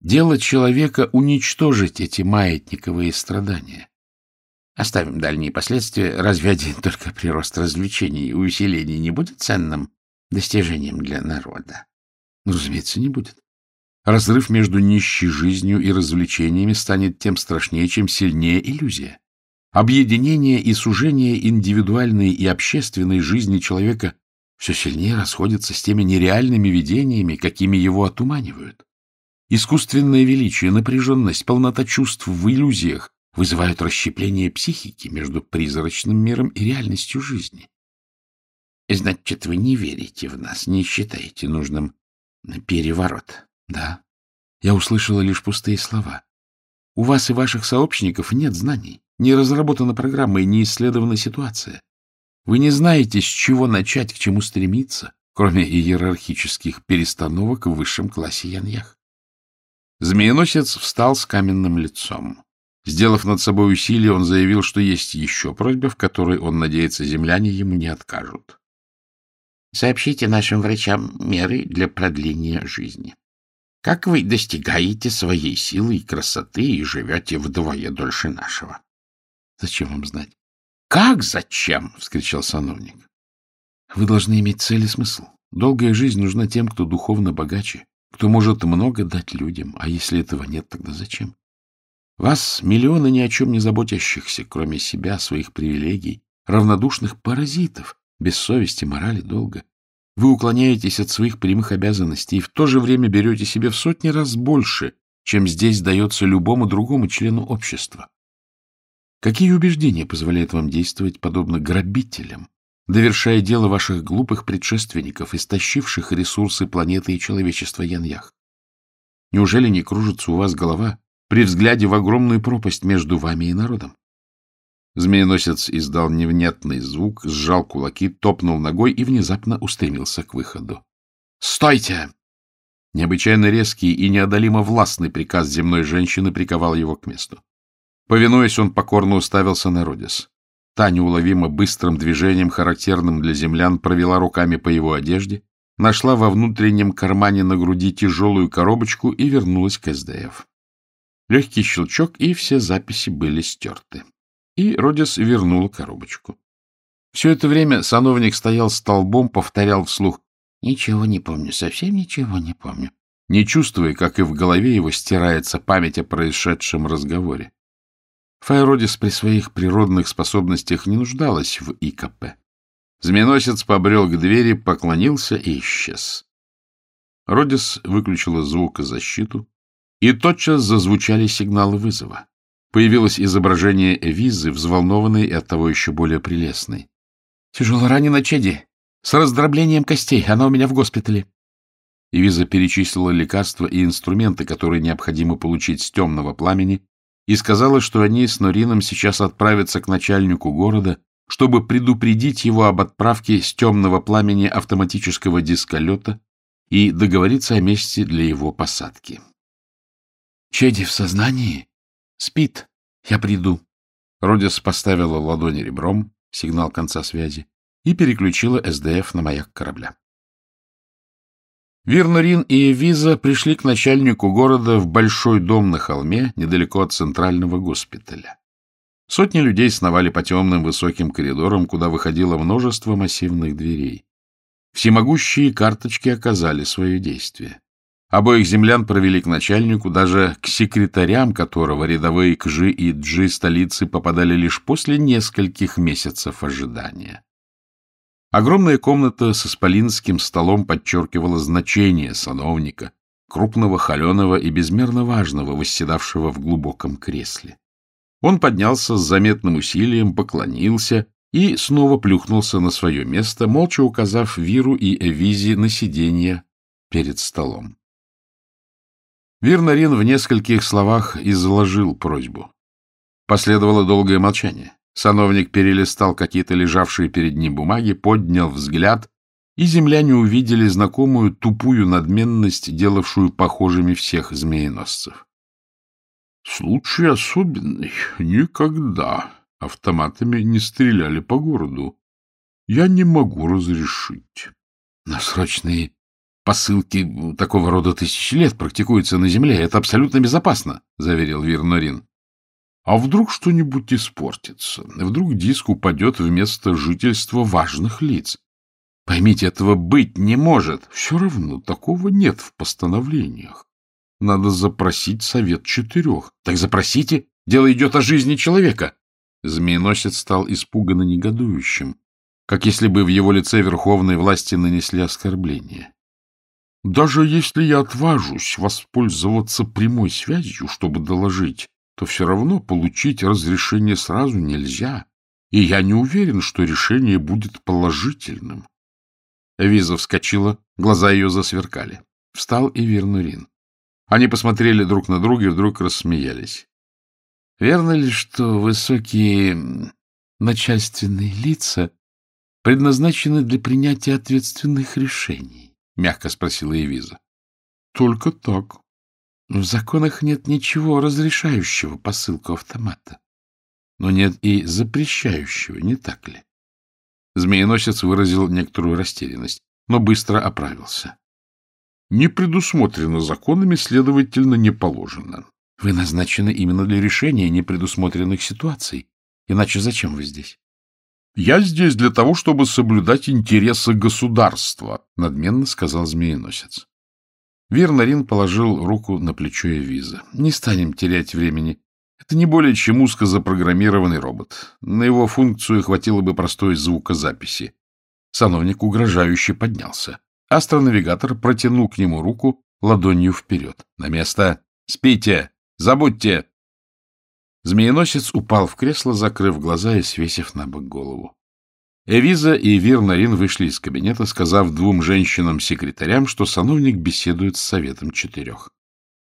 Дело человека — уничтожить эти маятниковые страдания. Оставим дальние последствия. Разве один [laughs] только прирост развлечений и усилений не будет ценным достижением для народа? Разумеется, не будет. Разрыв между нищей жизнью и развлечениями станет тем страшнее, чем сильнее иллюзия. Объединение и сужение индивидуальной и общественной жизни человека все сильнее расходятся с теми нереальными видениями, какими его отуманивают. Искусственное величие, напряженность, полнота чувств в иллюзиях вызывают расщепление психики между призрачным миром и реальностью жизни. Значит, вы не верите в нас, не считаете нужным переворот. Да, я услышала лишь пустые слова. У вас и ваших сообщников нет знаний, не разработана программа и не исследована ситуация. Вы не знаете, с чего начать, к чему стремиться, кроме иерархических перестановок в высшем классе яньях. Змееносец встал с каменным лицом. Сделав над собой усилие, он заявил, что есть еще просьба, в которой, он надеется, земляне ему не откажут. Сообщите нашим врачам меры для продления жизни. Как вы достигаете своей силы и красоты и живете вдвое дольше нашего? Зачем вам знать? Как зачем? — вскричал сановник. Вы должны иметь цель и смысл. Долгая жизнь нужна тем, кто духовно богаче, кто может много дать людям, а если этого нет, тогда зачем? Вас миллионы ни о чем не заботящихся, кроме себя, своих привилегий, равнодушных паразитов, без совести, морали, долга. Вы уклоняетесь от своих прямых обязанностей и в то же время берете себе в сотни раз больше, чем здесь дается любому другому члену общества. Какие убеждения позволяют вам действовать подобно грабителям, довершая дело ваших глупых предшественников, истощивших ресурсы планеты и человечества Яньях? Неужели не кружится у вас голова при взгляде в огромную пропасть между вами и народом. Змееносец издал невнятный звук, сжал кулаки, топнул ногой и внезапно устремился к выходу. «Стойте!» Необычайно резкий и неодолимо властный приказ земной женщины приковал его к месту. Повинуясь, он покорно уставился на Родис. Та неуловимо быстрым движением, характерным для землян, провела руками по его одежде, нашла во внутреннем кармане на груди тяжелую коробочку и вернулась к СДФ. Легкий щелчок, и все записи были стерты. И Родис вернул коробочку. Все это время сановник стоял столбом, повторял вслух «Ничего не помню, совсем ничего не помню», не чувствуя, как и в голове его стирается память о происшедшем разговоре. Файродис при своих природных способностях не нуждалась в ИКП. Змееносец побрел к двери, поклонился и исчез. Родис выключила звукозащиту, и тотчас зазвучали сигналы вызова. Появилось изображение Визы, взволнованной и оттого еще более прелестной. — Тяжело ранена Чеди. С раздроблением костей. Она у меня в госпитале. И Виза перечислила лекарства и инструменты, которые необходимо получить с темного пламени, и сказала, что они с Норином сейчас отправятся к начальнику города, чтобы предупредить его об отправке с темного пламени автоматического дисколета и договориться о месте для его посадки. Чеди в сознании? Спит. Я приду. Родис поставила ладони ребром, сигнал конца связи, и переключила СДФ на маяк корабля. Вирнурин и Эвиза пришли к начальнику города в большой дом на холме, недалеко от центрального госпиталя. Сотни людей сновали по темным высоким коридорам, куда выходило множество массивных дверей. Всемогущие карточки оказали свое действие. Обоих землян провели к начальнику, даже к секретарям которого рядовые кжи и джи столицы попадали лишь после нескольких месяцев ожидания. Огромная комната с исполинским столом подчеркивала значение сановника, крупного, холеного и безмерно важного, восседавшего в глубоком кресле. Он поднялся с заметным усилием, поклонился и снова плюхнулся на свое место, молча указав Виру и Эвизи на сиденье перед столом. Вирнарин в нескольких словах изложил просьбу. Последовало долгое молчание. Сановник перелистал какие-то лежавшие перед ним бумаги, поднял взгляд, и земляне увидели знакомую тупую надменность, делавшую похожими всех змееносцев. Случай особенный. Никогда автоматами не стреляли по городу. Я не могу разрешить. Но срочные посылки такого рода тысячи лет практикуются на Земле. Это абсолютно безопасно, — заверил Вирнорин. А вдруг что-нибудь испортится? Вдруг диск упадет вместо жительства важных лиц? Поймите, этого быть не может. Все равно такого нет в постановлениях. Надо запросить совет четырех. Так запросите. Дело идет о жизни человека. Змееносец стал испуганно негодующим, как если бы в его лице верховной власти нанесли оскорбление. Даже если я отважусь воспользоваться прямой связью, чтобы доложить, то все равно получить разрешение сразу нельзя, и я не уверен, что решение будет положительным. Виза вскочила, глаза ее засверкали. Встал и Вернурин. Они посмотрели друг на друга и вдруг рассмеялись. — Верно ли, что высокие начальственные лица предназначены для принятия ответственных решений? — мягко спросила Эвиза. — Только так. В законах нет ничего разрешающего посылку автомата. Но нет и запрещающего, не так ли? Змееносец выразил некоторую растерянность, но быстро оправился не предусмотрено законами, следовательно, не положено. Вы назначены именно для решения непредусмотренных ситуаций. Иначе зачем вы здесь? Я здесь для того, чтобы соблюдать интересы государства, надменно сказал змееносец. Вернарин положил руку на плечо Эвиза. Не станем терять времени. Это не более чем узко запрограммированный робот. На его функцию хватило бы простой звукозаписи. Сановник угрожающе поднялся. Астронавигатор протянул к нему руку ладонью вперед. — На место! Спите! Забудьте! Змееносец упал в кресло, закрыв глаза и свесив на бок голову. Эвиза и Вирнарин вышли из кабинета, сказав двум женщинам-секретарям, что сановник беседует с советом четырех.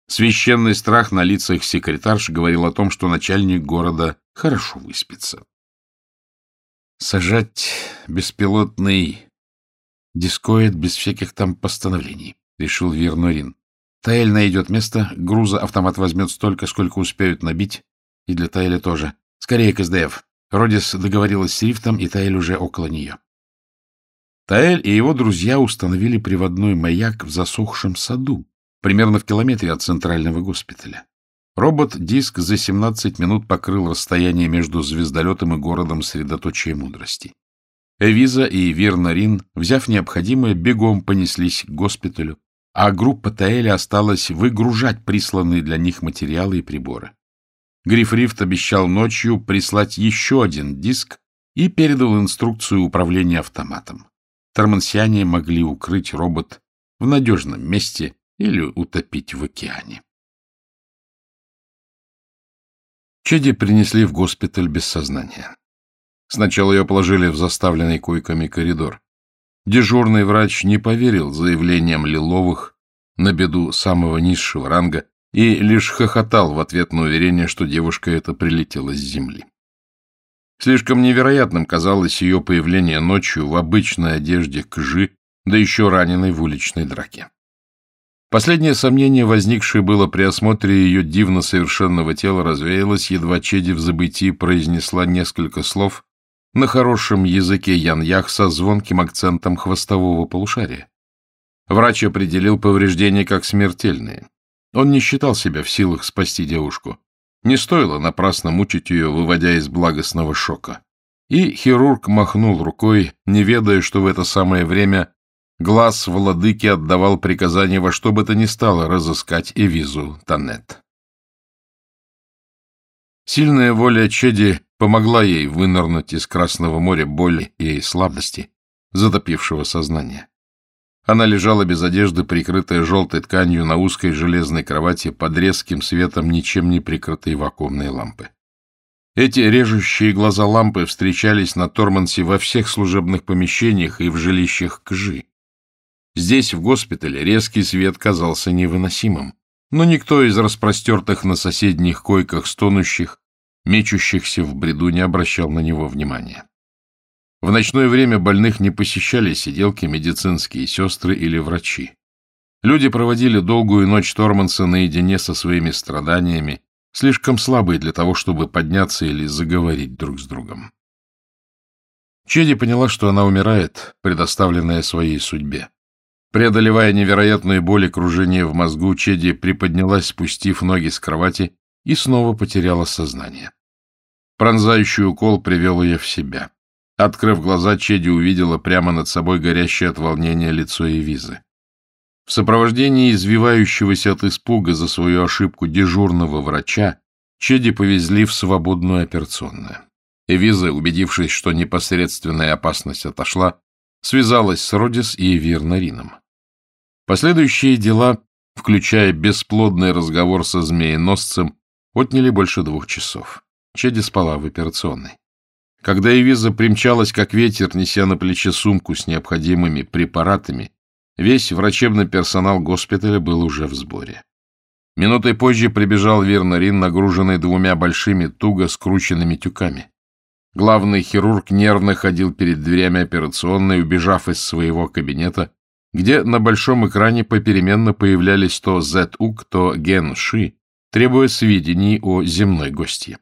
Священный страх на лицах секретарш говорил о том, что начальник города хорошо выспится. Сажать беспилотный Дискоид без всяких там постановлений, — решил Вернорин. Таэль найдет место, груза автомат возьмет столько, сколько успеют набить, и для Таэля тоже. Скорее к СДФ. Родис договорилась с Рифтом, и Таэль уже около нее. Таэль и его друзья установили приводной маяк в засохшем саду, примерно в километре от центрального госпиталя. Робот-диск за 17 минут покрыл расстояние между звездолетом и городом средоточия мудрости. Эвиза и Вирнарин, взяв необходимое, бегом понеслись к госпиталю, а группа Таэля осталась выгружать присланные для них материалы и приборы. Гриф Рифт обещал ночью прислать еще один диск и передал инструкцию управления автоматом. Тормансиане могли укрыть робот в надежном месте или утопить в океане. Чеди принесли в госпиталь без сознания. Сначала ее положили в заставленный койками коридор. Дежурный врач не поверил заявлениям Лиловых на беду самого низшего ранга и лишь хохотал в ответ на уверение, что девушка эта прилетела с земли. Слишком невероятным казалось ее появление ночью в обычной одежде кжи, да еще раненой в уличной драке. Последнее сомнение, возникшее было при осмотре ее дивно совершенного тела, развеялось, едва Чеди в забытии произнесла несколько слов, на хорошем языке Ян-Ях со звонким акцентом хвостового полушария. Врач определил повреждения как смертельные. Он не считал себя в силах спасти девушку. Не стоило напрасно мучить ее, выводя из благостного шока. И хирург махнул рукой, не ведая, что в это самое время глаз владыки отдавал приказание во что бы то ни стало разыскать Эвизу Танет. Сильная воля Чеди помогла ей вынырнуть из Красного моря боли и слабости, затопившего сознание. Она лежала без одежды, прикрытая желтой тканью на узкой железной кровати под резким светом ничем не прикрытой вакуумной лампы. Эти режущие глаза лампы встречались на Тормансе во всех служебных помещениях и в жилищах Кжи. Здесь, в госпитале, резкий свет казался невыносимым, но никто из распростертых на соседних койках стонущих, мечущихся в бреду, не обращал на него внимания. В ночное время больных не посещали сиделки, медицинские сестры или врачи. Люди проводили долгую ночь Торманса наедине со своими страданиями, слишком слабые для того, чтобы подняться или заговорить друг с другом. Чеди поняла, что она умирает, предоставленная своей судьбе. Преодолевая невероятную боль и кружение в мозгу, Чеди приподнялась, спустив ноги с кровати, и снова потеряла сознание. Пронзающий укол привел ее в себя. Открыв глаза, Чеди увидела прямо над собой горящее от волнения лицо Эвизы. В сопровождении извивающегося от испуга за свою ошибку дежурного врача Чеди повезли в свободную операционную. Эвиза, убедившись, что непосредственная опасность отошла, связалась с Родис и Вирнарином. Последующие дела, включая бесплодный разговор со змееносцем, отняли больше двух часов. Чеди спала в операционной. Когда Эвиза примчалась, как ветер, неся на плече сумку с необходимыми препаратами, весь врачебный персонал госпиталя был уже в сборе. Минутой позже прибежал Вернарин, нагруженный двумя большими, туго скрученными тюками. Главный хирург нервно ходил перед дверями операционной, убежав из своего кабинета, где на большом экране попеременно появлялись то Зет-Ук, то Ген-Ши, требуя сведений о земной гостье.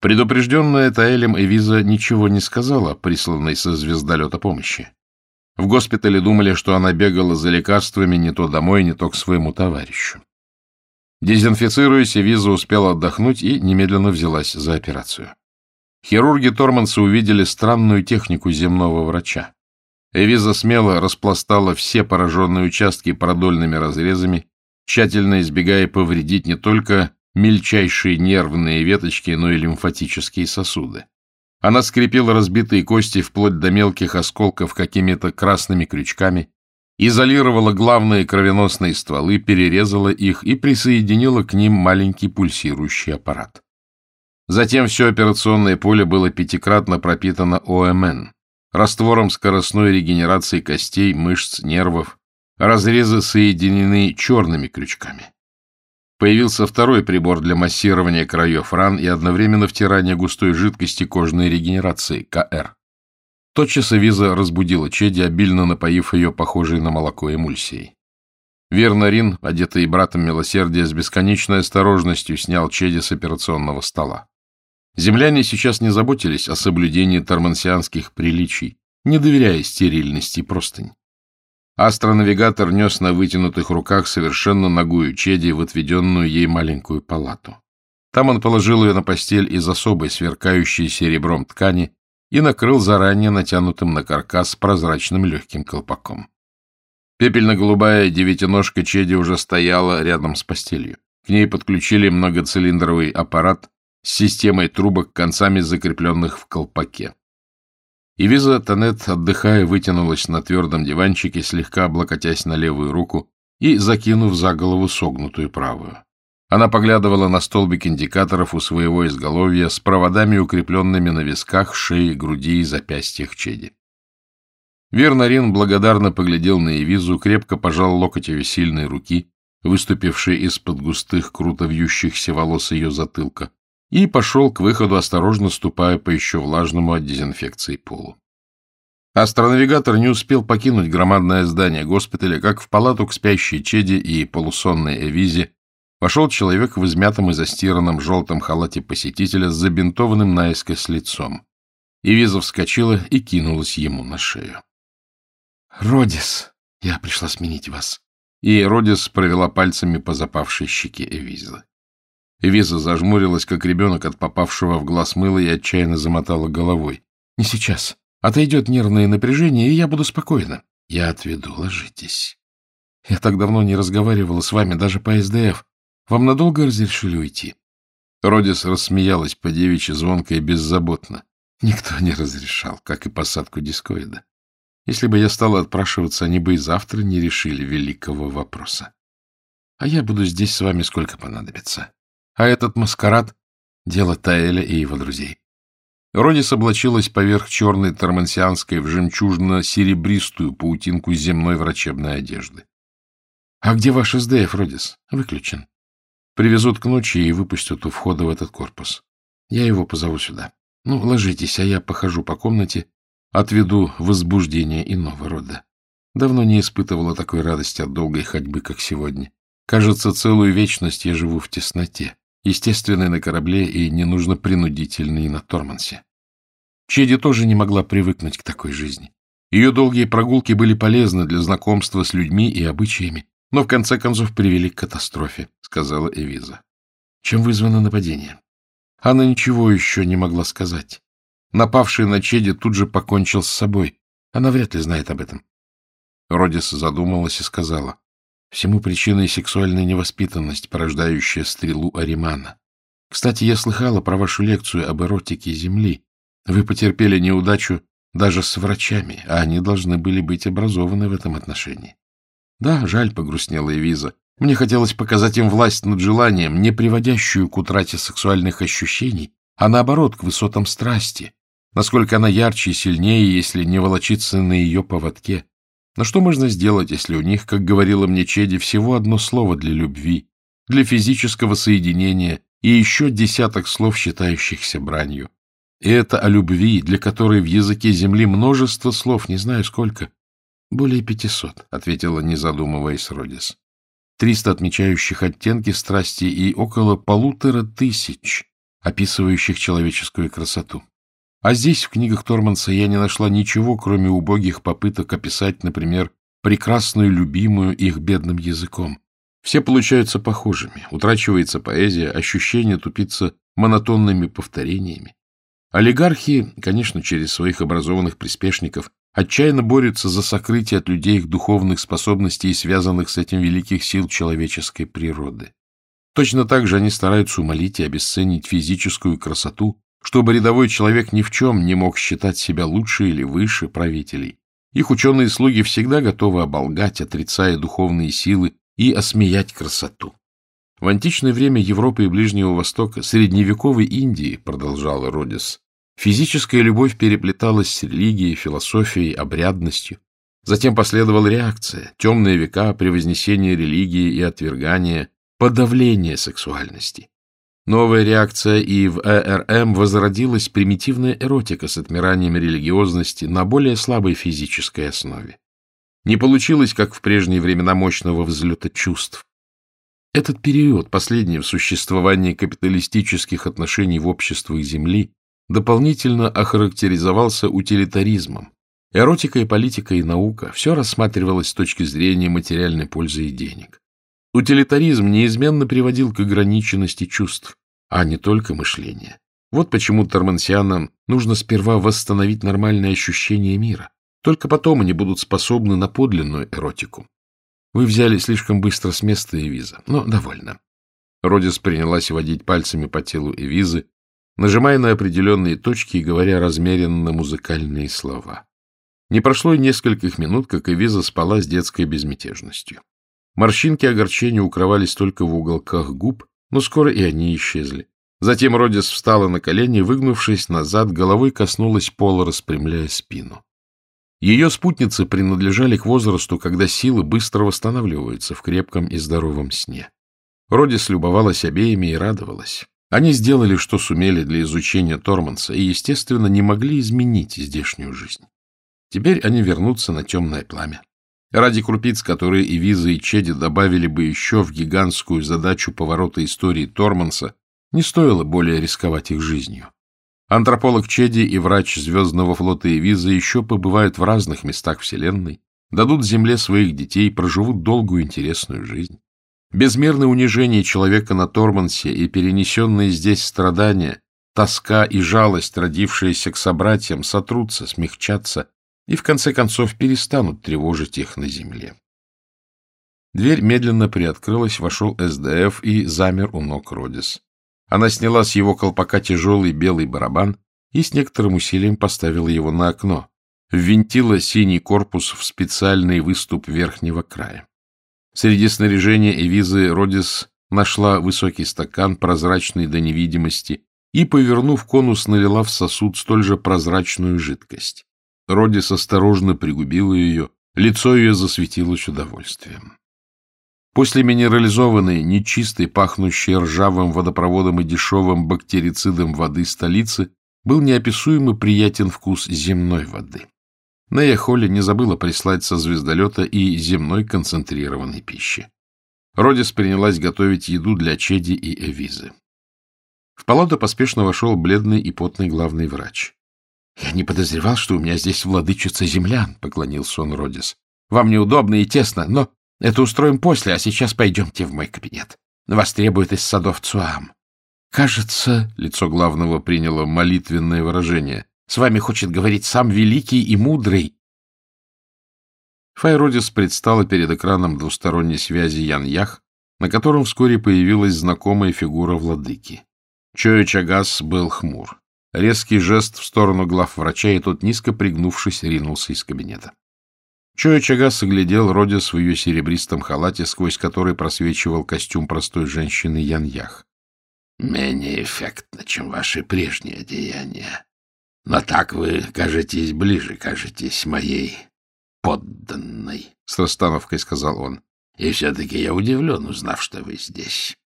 Предупрежденная Таэлем Эвиза ничего не сказала, присланной со звездолета помощи. В госпитале думали, что она бегала за лекарствами не то домой, не то к своему товарищу. Дезинфицируясь, Эвиза успела отдохнуть и немедленно взялась за операцию. Хирурги Торманса увидели странную технику земного врача. Эвиза смело распластала все пораженные участки продольными разрезами, тщательно избегая повредить не только мельчайшие нервные веточки, но и лимфатические сосуды. Она скрепила разбитые кости вплоть до мелких осколков какими-то красными крючками, изолировала главные кровеносные стволы, перерезала их и присоединила к ним маленький пульсирующий аппарат. Затем все операционное поле было пятикратно пропитано ОМН, раствором скоростной регенерации костей, мышц, нервов, разрезы соединены черными крючками. Появился второй прибор для массирования краев ран и одновременно втирания густой жидкости кожной регенерации, КР. Тотчас Эвиза разбудила Чеди, обильно напоив ее похожей на молоко эмульсией. Вернарин, одетый братом милосердия, с бесконечной осторожностью снял Чеди с операционного стола. Земляне сейчас не заботились о соблюдении тормансианских приличий, не доверяя стерильности простынь. Астронавигатор нес на вытянутых руках совершенно ногую Чеди в отведенную ей маленькую палату. Там он положил ее на постель из особой сверкающей серебром ткани и накрыл заранее натянутым на каркас прозрачным легким колпаком. Пепельно-голубая девятиножка Чеди уже стояла рядом с постелью. К ней подключили многоцилиндровый аппарат с системой трубок, концами закрепленных в колпаке. И Виза Танет, отдыхая, вытянулась на твердом диванчике, слегка облокотясь на левую руку и закинув за голову согнутую правую. Она поглядывала на столбик индикаторов у своего изголовья с проводами, укрепленными на висках, шее, груди и запястьях Чеди. Вернарин благодарно поглядел на Эвизу, крепко пожал локоть ее сильной руки, выступившей из-под густых, круто вьющихся волос ее затылка, и пошел к выходу, осторожно ступая по еще влажному от дезинфекции полу. Астронавигатор не успел покинуть громадное здание госпиталя, как в палату к спящей Чеди и полусонной Эвизе вошел человек в измятом и застиранном желтом халате посетителя с забинтованным наискось лицом. Эвиза вскочила и кинулась ему на шею. — Родис, я пришла сменить вас. И Родис провела пальцами по запавшей щеке Эвизы. Эвиза зажмурилась, как ребенок от попавшего в глаз мыла, и отчаянно замотала головой. — Не сейчас. Отойдет нервное напряжение, и я буду спокойна. — Я отведу, ложитесь. Я так давно не разговаривала с вами, даже по СДФ. Вам надолго разрешили уйти? Родис рассмеялась по-девичьи звонко и беззаботно. Никто не разрешал, как и посадку дискоида. Если бы я стала отпрашиваться, они бы и завтра не решили великого вопроса. А я буду здесь с вами сколько понадобится. А этот маскарад — дело Таэля и его друзей. Родис облачилась поверх черной тормансианской в жемчужно-серебристую паутинку земной врачебной одежды. — А где ваш СДФ, Родис? — Выключен. Привезут к ночи и выпустят у входа в этот корпус. Я его позову сюда. Ну, ложитесь, а я похожу по комнате, отведу возбуждение иного рода. Давно не испытывала такой радости от долгой ходьбы, как сегодня. Кажется, целую вечность я живу в тесноте, естественной на корабле и не нужно принудительной на Тормансе. Чеди тоже не могла привыкнуть к такой жизни. Ее долгие прогулки были полезны для знакомства с людьми и обычаями, но в конце концов привели к катастрофе, — сказала Эвиза. Чем вызвано нападение? Она ничего еще не могла сказать. Напавший на Чеди тут же покончил с собой. Она вряд ли знает об этом. Родис задумалась и сказала. Всему причиной сексуальная невоспитанность, порождающая стрелу Аримана. Кстати, я слыхала про вашу лекцию об эротике Земли. Вы потерпели неудачу даже с врачами, а они должны были быть образованы в этом отношении. Да, жаль, погрустнела Эвиза. Мне хотелось показать им власть над желанием, не приводящую к утрате сексуальных ощущений, а наоборот, к высотам страсти, насколько она ярче и сильнее, если не волочиться на ее поводке. Но что можно сделать, если у них, как говорила мне Чеди, всего одно слово для любви, для физического соединения и еще десяток слов, считающихся бранью? И это о любви, для которой в языке Земли множество слов, не знаю сколько, — Более пятисот, — ответила, не задумываясь, Родис. Триста отмечающих оттенки страсти и около полутора тысяч, описывающих человеческую красоту. А здесь, в книгах Торманса, я не нашла ничего, кроме убогих попыток описать, например, прекрасную любимую их бедным языком. Все получаются похожими, утрачивается поэзия, ощущение тупится монотонными повторениями. Олигархи, конечно, через своих образованных приспешников, отчаянно борются за сокрытие от людей их духовных способностей и связанных с этим великих сил человеческой природы. Точно так же они стараются умолить и обесценить физическую красоту, чтобы рядовой человек ни в чем не мог считать себя лучше или выше правителей. Их ученые-слуги всегда готовы оболгать, отрицая духовные силы и осмеять красоту. В античное время Европы и Ближнего Востока, средневековой Индии, продолжала Родис, Физическая любовь переплеталась с религией, философией, обрядностью. Затем последовала реакция, темные века, превознесение религии и отвергание, подавление сексуальности. Новая реакция и в ЭРМ возродилась примитивная эротика с отмиранием религиозности на более слабой физической основе. Не получилось, как в прежние времена, мощного взлета чувств. Этот период, последний в существовании капиталистических отношений в обществах Земли, дополнительно охарактеризовался утилитаризмом. Эротика и политика и наука – все рассматривалось с точки зрения материальной пользы и денег. Утилитаризм неизменно приводил к ограниченности чувств, а не только мышления. Вот почему тормансианам нужно сперва восстановить нормальное ощущение мира. Только потом они будут способны на подлинную эротику. Вы взяли слишком быстро с места Эвиза, но довольно. Родис принялась водить пальцами по телу Эвизы, нажимая на определенные точки и говоря размеренно музыкальные слова. Не прошло и нескольких минут, как Эвиза спала с детской безмятежностью. Морщинки огорчения укрывались только в уголках губ, но скоро и они исчезли. Затем Родис встала на колени, выгнувшись назад, головой коснулась пола, распрямляя спину. Ее спутницы принадлежали к возрасту, когда силы быстро восстанавливаются в крепком и здоровом сне. Родис любовалась обеими и радовалась. Они сделали, что сумели для изучения Торманса и, естественно, не могли изменить здешнюю жизнь. Теперь они вернутся на темное пламя. Ради крупиц, которые и Виза, и Чеди добавили бы еще в гигантскую задачу поворота истории Торманса, не стоило более рисковать их жизнью. Антрополог Чеди и врач Звездного флота Виза еще побывают в разных местах Вселенной, дадут Земле своих детей, проживут долгую интересную жизнь. Безмерное унижение человека на Тормансе и перенесенные здесь страдания, тоска и жалость, родившиеся к собратьям, сотрутся, смягчатся и, в конце концов, перестанут тревожить их на земле. Дверь медленно приоткрылась, вошел СДФ и замер у ног Родис. Она сняла с его колпака тяжелый белый барабан и с некоторым усилием поставила его на окно, ввинтила синий корпус в специальный выступ верхнего края. Среди снаряжения Эвизы Родис нашла высокий стакан, прозрачный до невидимости, и, повернув конус, налила в сосуд столь же прозрачную жидкость. Родис осторожно пригубила ее, лицо ее засветилось удовольствием. После минерализованной, нечистой, пахнущей ржавым водопроводом и дешевым бактерицидом воды столицы был неописуемо приятен вкус земной воды. Нея Холли не забыла прислать со звездолета и земной концентрированной пищи. Родис принялась готовить еду для Чеди и Эвизы. В палату поспешно вошел бледный и потный главный врач. — Я не подозревал, что у меня здесь владычица землян, — поклонился он Родис. — Вам неудобно и тесно, но это устроим после, а сейчас пойдемте в мой кабинет. Вас требует из садов Цуам. Кажется, лицо главного приняло молитвенное выражение. С вами хочет говорить сам великий и мудрый. Файродис предстала перед экраном двусторонней связи Ян-Ях, на котором вскоре появилась знакомая фигура владыки. Чоя Чагас был хмур. Резкий жест в сторону глав врача, и тот, низко пригнувшись, ринулся из кабинета. Чоя Чагас оглядел Родис в ее серебристом халате, сквозь который просвечивал костюм простой женщины Ян-Ях. — Менее эффектно, чем ваши прежние деяния. Но так вы кажетесь ближе, кажетесь моей подданной, — с расстановкой сказал он. И все-таки я удивлен, узнав, что вы здесь.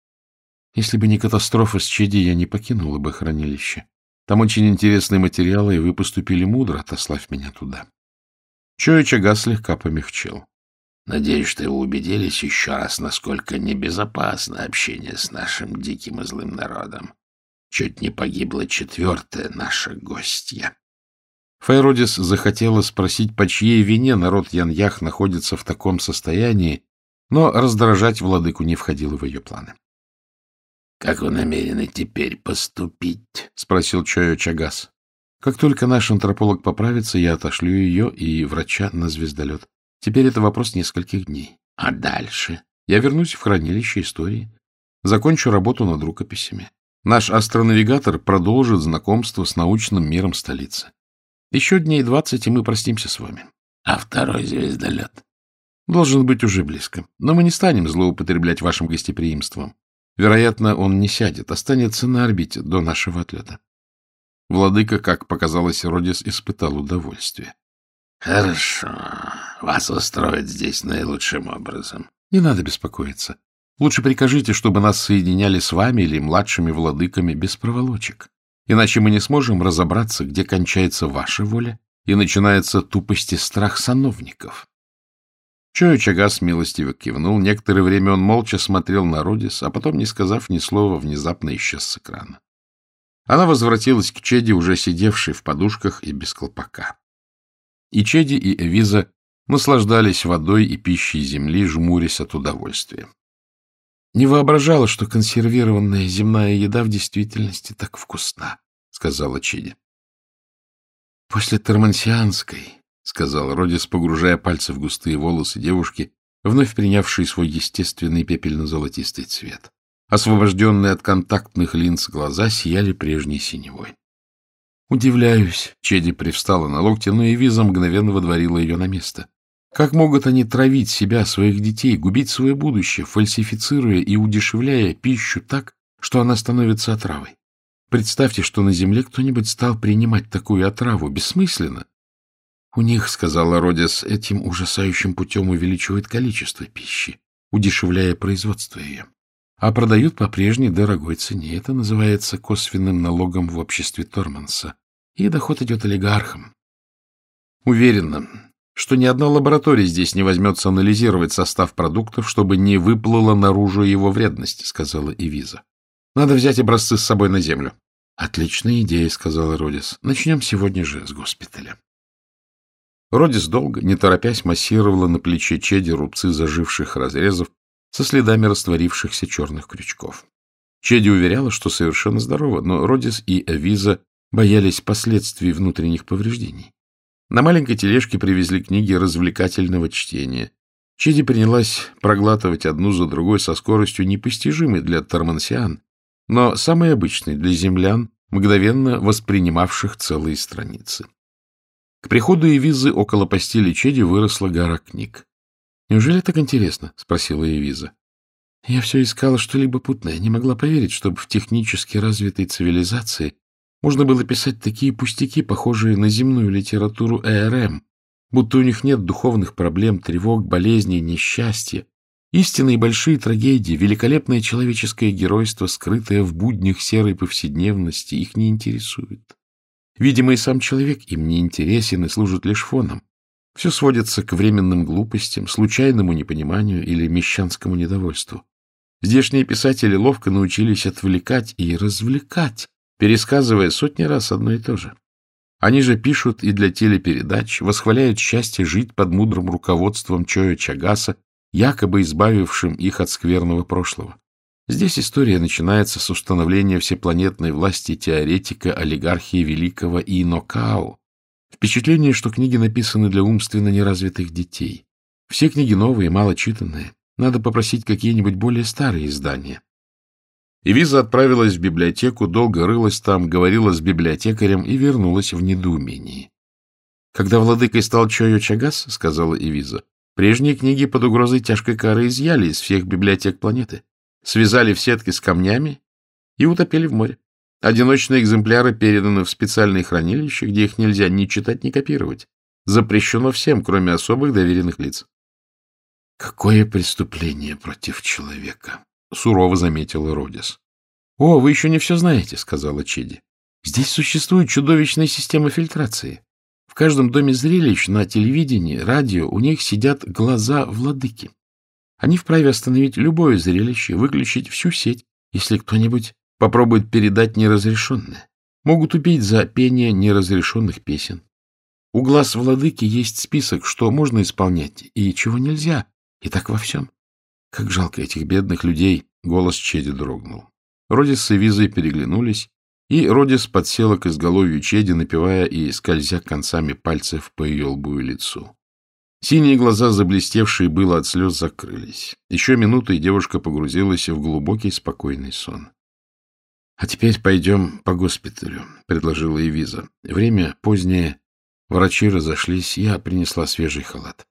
Если бы не катастрофа с Чеди, я не покинула бы хранилище. Там очень интересные материалы, и вы поступили мудро, отослав меня туда. Чоя Чага слегка помягчил. Надеюсь, что вы убедились еще раз, насколько небезопасно общение с нашим диким и злым народом. Чуть не погибла четвертая наша гостья. Файродис захотела спросить, по чьей вине народ Яньях находится в таком состоянии, но раздражать владыку не входило в ее планы. — Как вы намерены теперь поступить? — спросил Чойо Чагас. — Как только наш антрополог поправится, я отошлю ее и врача на звездолет. Теперь это вопрос нескольких дней. А дальше? Я вернусь в хранилище истории. Закончу работу над рукописями. Наш астронавигатор продолжит знакомство с научным миром столицы. Еще дней двадцать, и мы простимся с вами. А второй звездолет? Должен быть уже близко. Но мы не станем злоупотреблять вашим гостеприимством. Вероятно, он не сядет, останется на орбите до нашего отлета. Владыка, как показалось, Родис испытал удовольствие. — Хорошо. Вас устроит здесь наилучшим образом. — Не надо беспокоиться. Лучше прикажите, чтобы нас соединяли с вами или младшими владыками без проволочек. Иначе мы не сможем разобраться, где кончается ваша воля и начинается тупость и страх сановников. Чоя Чагас милостиво кивнул. Некоторое время он молча смотрел на Родис, а потом, не сказав ни слова, внезапно исчез с экрана. Она возвратилась к Чеди, уже сидевшей в подушках и без колпака. И Чеди, и Эвиза наслаждались водой и пищей земли, жмурясь от удовольствия. Не воображала, что консервированная земная еда в действительности так вкусна, — сказала Чиди. — После Тормансианской, — сказал Родис, погружая пальцы в густые волосы девушки, вновь принявшей свой естественный пепельно-золотистый цвет. Освобожденные от контактных линз глаза сияли прежней синевой. Удивляюсь, Чеди привстала на локте, но и Виза мгновенно водворила ее на место. Как могут они травить себя, своих детей, губить свое будущее, фальсифицируя и удешевляя пищу так, что она становится отравой? Представьте, что на земле кто-нибудь стал принимать такую отраву. Бессмысленно. У них, — сказала Родис, — этим ужасающим путем увеличивают количество пищи, удешевляя производство ее. А продают по прежней дорогой цене. Это называется косвенным налогом в обществе Торманса. И доход идет олигархам. Уверенно, что ни одна лаборатория здесь не возьмется анализировать состав продуктов, чтобы не выплыла наружу его вредность, — сказала Эвиза. Надо взять образцы с собой на землю. — Отличная идея, — сказала Родис. — Начнем сегодня же с госпиталя. Родис долго, не торопясь, массировала на плече Чеди рубцы заживших разрезов, со следами растворившихся черных крючков. Чеди уверяла, что совершенно здорова, но Родис и Эвиза боялись последствий внутренних повреждений. На маленькой тележке привезли книги развлекательного чтения. Чеди принялась проглатывать одну за другой со скоростью непостижимой для тормансиан, но самой обычной для землян, мгновенно воспринимавших целые страницы. К приходу Эвизы около постели Чеди выросла гора книг. «Неужели так интересно?» — спросила Эвиза. «Я все искала что-либо путное, не могла поверить, чтобы в технически развитой цивилизации можно было писать такие пустяки, похожие на земную литературу ЭРМ, будто у них нет духовных проблем, тревог, болезней, несчастья. Истинные большие трагедии, великолепное человеческое геройство, скрытое в буднях серой повседневности, их не интересует. Видимо, и сам человек им не интересен и служит лишь фоном. Все сводится к временным глупостям, случайному непониманию или мещанскому недовольству. Здешние писатели ловко научились отвлекать и развлекать, пересказывая сотни раз одно и то же. Они же пишут и для телепередач, восхваляют счастье жить под мудрым руководством Чоя Чагаса, якобы избавившим их от скверного прошлого. Здесь история начинается с установления всепланетной власти теоретика олигархии великого Инокао. Впечатление, что книги написаны для умственно неразвитых детей. Все книги новые, мало читанные. Надо попросить какие-нибудь более старые издания. И Виза отправилась в библиотеку, долго рылась там, говорила с библиотекарем и вернулась в недоумении. «Когда владыкой стал Чойо Чагас, — сказала Ивиза, — прежние книги под угрозой тяжкой кары изъяли из всех библиотек планеты, связали в сетки с камнями и утопили в море. Одиночные экземпляры переданы в специальные хранилища, где их нельзя ни читать, ни копировать. Запрещено всем, кроме особых доверенных лиц. Какое преступление против человека! — сурово заметила Родис. — О, вы еще не все знаете, — сказала Чеди. — Здесь существует чудовищная система фильтрации. В каждом доме зрелищ на телевидении, радио у них сидят глаза владыки. Они вправе остановить любое зрелище, выключить всю сеть, если кто-нибудь попробует передать неразрешенное. Могут убить за пение неразрешенных песен. У глаз владыки есть список, что можно исполнять и чего нельзя, и так во всем. Как жалко этих бедных людей! — голос Чеди дрогнул. Родис с Эвизой переглянулись, и Родис подсела к изголовью Чеди, напевая и скользя концами пальцев по ее лбу и лицу. Синие глаза, заблестевшие было от слез, закрылись. Еще минуты, и девушка погрузилась в глубокий спокойный сон. — А теперь пойдем по госпиталю, — предложила Эвиза. Время позднее, врачи разошлись, я принесла свежий халат.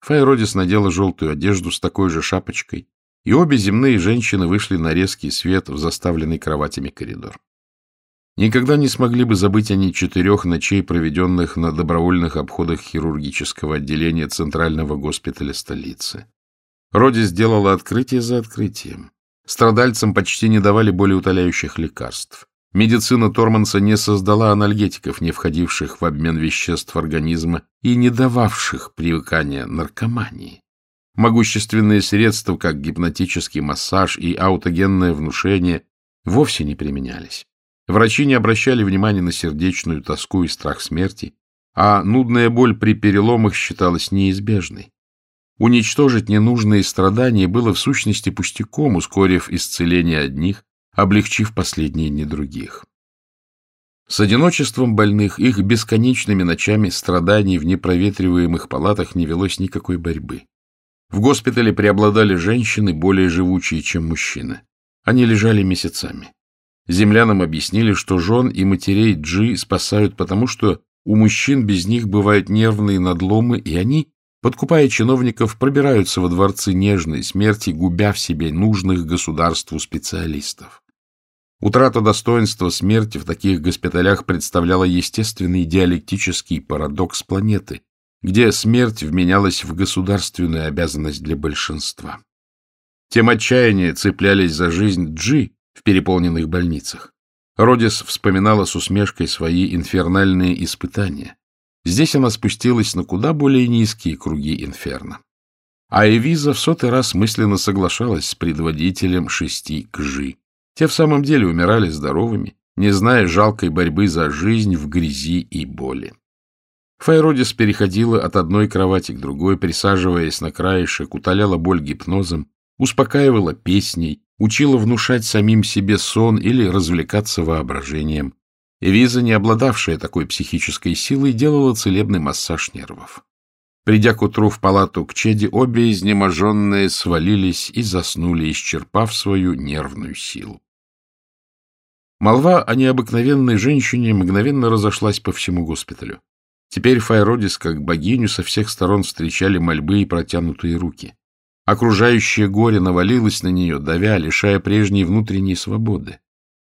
Файродис надела желтую одежду с такой же шапочкой, и обе земные женщины вышли на резкий свет в заставленный кроватями коридор. Никогда не смогли бы забыть они четырех ночей, проведенных на добровольных обходах хирургического отделения Центрального госпиталя столицы. Роди сделала открытие за открытием. Страдальцам почти не давали более утоляющих лекарств. Медицина Торманса не создала анальгетиков, не входивших в обмен веществ организма и не дававших привыкания наркомании. Могущественные средства, как гипнотический массаж и аутогенное внушение, вовсе не применялись. Врачи не обращали внимания на сердечную тоску и страх смерти, а нудная боль при переломах считалась неизбежной. Уничтожить ненужные страдания было в сущности пустяком, ускорив исцеление одних, облегчив последние не других. С одиночеством больных, их бесконечными ночами страданий в непроветриваемых палатах не велось никакой борьбы. В госпитале преобладали женщины, более живучие, чем мужчины. Они лежали месяцами. Землянам объяснили, что жен и матерей Джи спасают потому, что у мужчин без них бывают нервные надломы, и они, подкупая чиновников, пробираются во дворцы нежной смерти, губя в себе нужных государству специалистов. Утрата достоинства смерти в таких госпиталях представляла естественный диалектический парадокс планеты, где смерть вменялась в государственную обязанность для большинства. Тем отчаяние цеплялись за жизнь Джи в переполненных больницах. Родис вспоминала с усмешкой свои инфернальные испытания. Здесь она спустилась на куда более низкие круги инферно. А Эвиза в сотый раз мысленно соглашалась с предводителем шести кжи. Те в самом деле умирали здоровыми, не зная жалкой борьбы за жизнь в грязи и боли. Файродис переходила от одной кровати к другой, присаживаясь на краешек, утоляла боль гипнозом, успокаивала песней, учила внушать самим себе сон или развлекаться воображением. Эвиза, не обладавшая такой психической силой, делала целебный массаж нервов. Придя к утру в палату к Чеди, обе изнеможенные свалились и заснули, исчерпав свою нервную силу. Молва о необыкновенной женщине мгновенно разошлась по всему госпиталю. Теперь Файродис, как богиню, со всех сторон встречали мольбы и протянутые руки. Окружающее горе навалилось на нее, давя, лишая прежней внутренней свободы.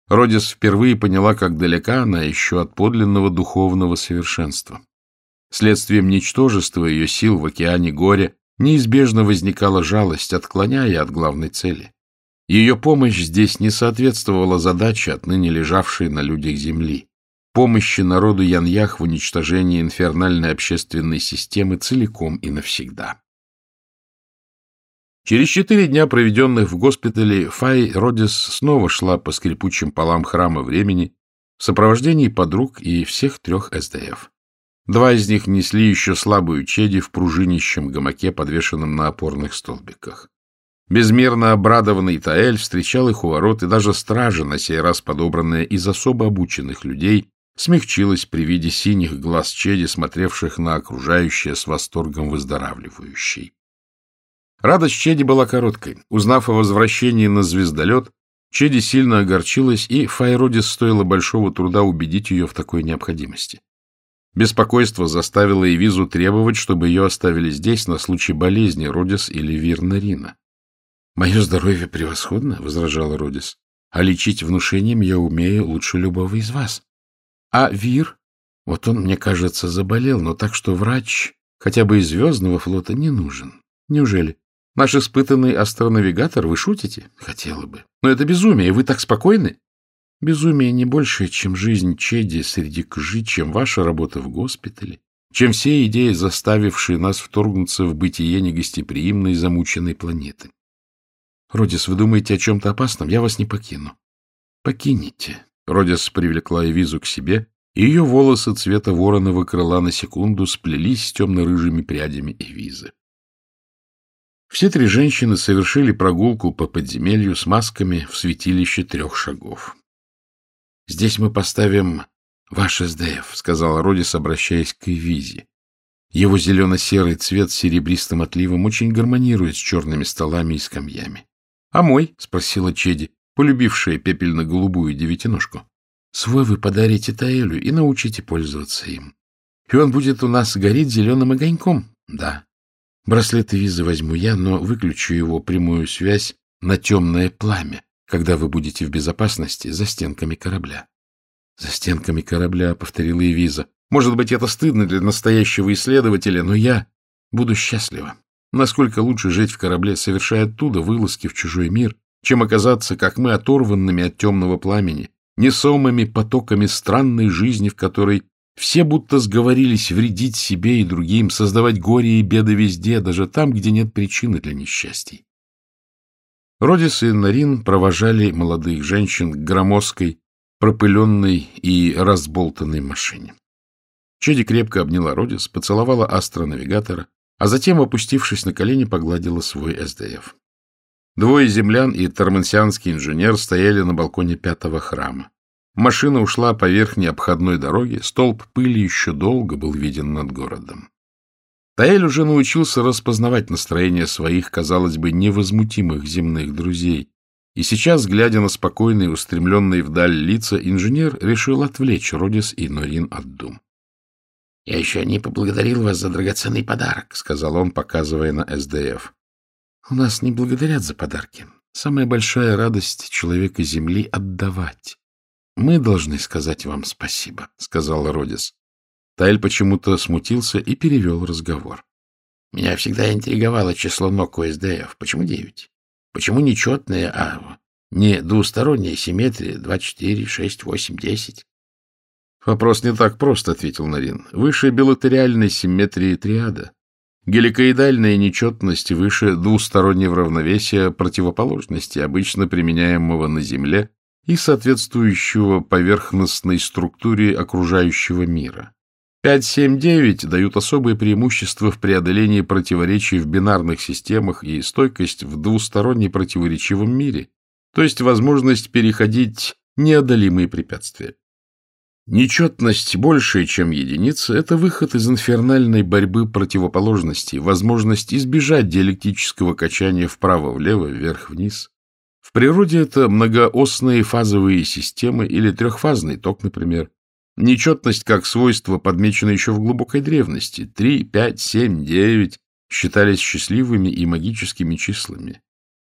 Родис впервые поняла, как далека она еще от подлинного духовного совершенства. Следствием ничтожества ее сил в океане горя неизбежно возникала жалость, отклоняя от главной цели. Ее помощь здесь не соответствовала задаче, отныне лежавшей на людях Земли, помощи народу Яньях в уничтожении инфернальной общественной системы целиком и навсегда. Через четыре дня, проведенных в госпитале, Фай Родис снова шла по скрипучим полам храма времени в сопровождении подруг и всех трех СДФ. Два из них несли еще слабую чеди в пружинищем гамаке, подвешенном на опорных столбиках. Безмерно обрадованный Таэль встречал их у ворот, и даже стража, на сей раз подобранная из особо обученных людей, смягчилась при виде синих глаз Чеди, смотревших на окружающее с восторгом выздоравливающей. Радость Чеди была короткой. Узнав о возвращении на звездолет, Чеди сильно огорчилась, и Файродис стоило большого труда убедить ее в такой необходимости. Беспокойство заставило Эвизу требовать, чтобы ее оставили здесь на случай болезни Родис или Вирнарина. — Мое здоровье превосходно, — возражала Родис, — а лечить внушением я умею лучше любого из вас. А Вир? Вот он, мне кажется, заболел, но так что врач хотя бы из звездного флота не нужен. Неужели? Наш испытанный астронавигатор, вы шутите? Хотела бы. Но это безумие, вы так спокойны? Безумие не больше, чем жизнь Чеди среди кжи, чем ваша работа в госпитале, чем все идеи, заставившие нас вторгнуться в бытие негостеприимной замученной планеты. Родис, вы думаете о чем-то опасном? Я вас не покину. Покинете. Родис привлекла Эвизу к себе, и ее волосы цвета вороного крыла на секунду сплелись с темно-рыжими прядями Эвизы. Все три женщины совершили прогулку по подземелью с масками в святилище трех шагов. — Здесь мы поставим ваш СДФ, — сказала Родис, обращаясь к Эвизе. Его зелено-серый цвет с серебристым отливом очень гармонирует с черными столами и скамьями. — А мой? — спросила Чеди, полюбившая пепельно-голубую девятиножку. — Свой вы подарите Таэлю и научите пользоваться им. И он будет у нас гореть зеленым огоньком. Да. Браслет визы возьму я, но выключу его прямую связь на темное пламя когда вы будете в безопасности за стенками корабля. — За стенками корабля, — повторила Эвиза. — Может быть, это стыдно для настоящего исследователя, но я буду счастлива. Насколько лучше жить в корабле, совершая оттуда вылазки в чужой мир, чем оказаться, как мы, оторванными от темного пламени, несомыми потоками странной жизни, в которой все будто сговорились вредить себе и другим, создавать горе и беды везде, даже там, где нет причины для несчастий. Родис и Нарин провожали молодых женщин к громоздкой, пропыленной и разболтанной машине. Чеди крепко обняла Родис, поцеловала астронавигатора, а затем, опустившись на колени, погладила свой СДФ. Двое землян и тормансианский инженер стояли на балконе пятого храма. Машина ушла по верхней обходной дороге, столб пыли еще долго был виден над городом. Таэль уже научился распознавать настроение своих, казалось бы, невозмутимых земных друзей. И сейчас, глядя на спокойные, устремленные вдаль лица, инженер решил отвлечь Родис и Норин от дум. — Я еще не поблагодарил вас за драгоценный подарок, — сказал он, показывая на СДФ. — У нас не благодарят за подарки. Самая большая радость человека Земли — отдавать. Мы должны сказать вам спасибо, — сказал Родис. Тайль почему-то смутился и перевел разговор. Меня всегда интриговало число ног у СДФ. Почему девять? Почему нечетные, а не двусторонняя симметрия два, четыре, шесть, восемь, десять? Вопрос не так прост, — ответил Нарин. Выше билатериальной симметрии триада. Геликоидальная нечетность выше двустороннего равновесия противоположности, обычно применяемого на Земле и соответствующего поверхностной структуре окружающего мира. 5-7-9 дают особые преимущества в преодолении противоречий в бинарных системах и стойкость в двусторонне противоречивом мире, то есть возможность переходить неодолимые препятствия. Нечетность большая, чем единица, это выход из инфернальной борьбы противоположностей, возможность избежать диалектического качания вправо-влево, вверх-вниз. В природе это многоосные фазовые системы или трехфазный ток, например. Нечетность как свойство подмечено еще в глубокой древности. Три, пять, семь, девять считались счастливыми и магическими числами.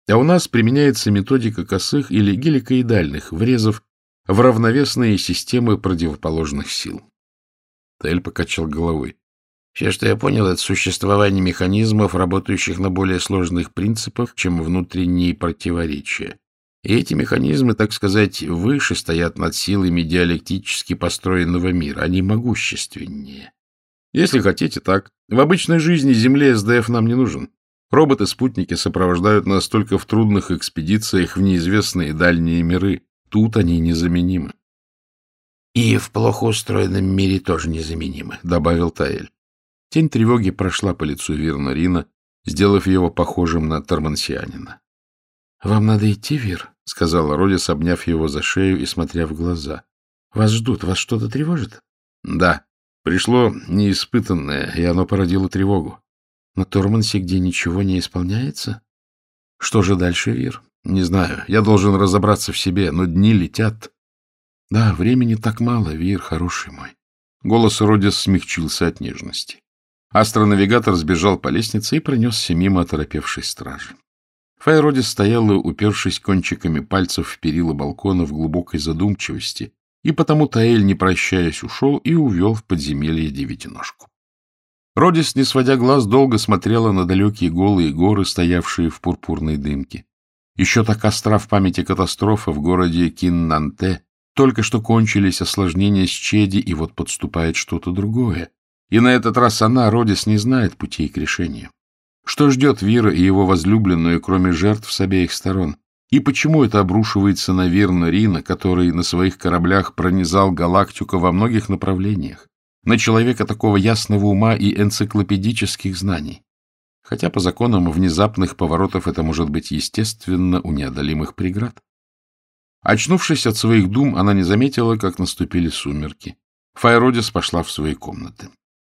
А у нас применяется методика косых или геликоидальных врезов в равновесные системы противоположных сил. Тель покачал головой. Все, что я понял, это существование механизмов, работающих на более сложных принципах, чем внутренние противоречия. И эти механизмы, так сказать, выше стоят над силами диалектически построенного мира, они могущественнее. Если хотите так, в обычной жизни Земле СДФ нам не нужен. Роботы-спутники сопровождают нас только в трудных экспедициях в неизвестные дальние миры. Тут они незаменимы. — И в плохо устроенном мире тоже незаменимы, — добавил Таэль. Тень тревоги прошла по лицу Вирна сделав его похожим на тормансианина. — Вам надо идти, Вир, — сказала Родис, обняв его за шею и смотря в глаза. — Вас ждут, вас что-то тревожит? — Да. Пришло неиспытанное, и оно породило тревогу. — На Тормансе, где ничего не исполняется? — Что же дальше, Вир? Не знаю, я должен разобраться в себе, но дни летят. Да, времени так мало, Вир, хороший мой. Голос Родис смягчился от нежности. Астронавигатор сбежал по лестнице и пронесся мимо оторопевшей стражи. Файродис стояла, упершись кончиками пальцев в перила балкона в глубокой задумчивости, и потому Таэль, не прощаясь, ушел и увел в подземелье девятиножку. Родис, не сводя глаз, долго смотрела на далекие голые горы, стоявшие в пурпурной дымке. Еще так остра в памяти катастрофа в городе Киннанте. Только что кончились осложнения с Чеди, и вот подступает что-то другое. И на этот раз она, Родис, не знает путей к решению. Что ждет Вира и его возлюбленную, кроме жертв с обеих сторон? И почему это обрушивается на Вирна Рина, который на своих кораблях пронизал галактику во многих направлениях? На человека такого ясного ума и энциклопедических знаний? хотя по законам внезапных поворотов это может быть естественно у неодолимых преград. Очнувшись от своих дум, она не заметила, как наступили сумерки. Файродис пошла в свои комнаты.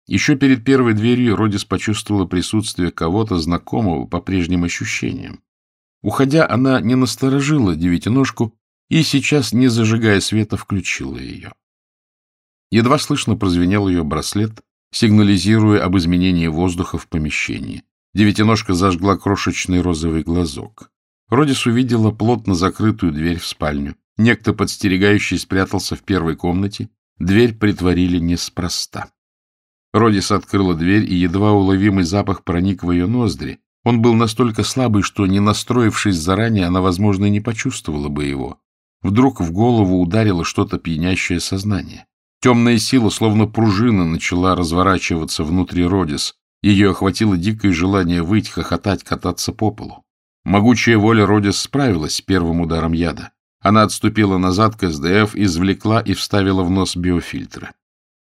Еще перед первой дверью Родис почувствовала присутствие кого-то знакомого по прежним ощущениям. Уходя, она не насторожила девятиножку и сейчас, не зажигая света, включила ее. Едва слышно прозвенел ее браслет, сигнализируя об изменении воздуха в помещении. Девятиножка зажгла крошечный розовый глазок. Родис увидела плотно закрытую дверь в спальню. Некто подстерегающий спрятался в первой комнате. Дверь притворили неспроста. Родис открыла дверь, и едва уловимый запах проник в ее ноздри. Он был настолько слабый, что, не настроившись заранее, она, возможно, и не почувствовала бы его. Вдруг в голову ударило что-то пьянящее сознание. Темная сила, словно пружина, начала разворачиваться внутри Родис. Ее охватило дикое желание выйти, хохотать, кататься по полу. Могучая воля Родис справилась с первым ударом яда. Она отступила назад к СДФ, извлекла и вставила в нос биофильтры.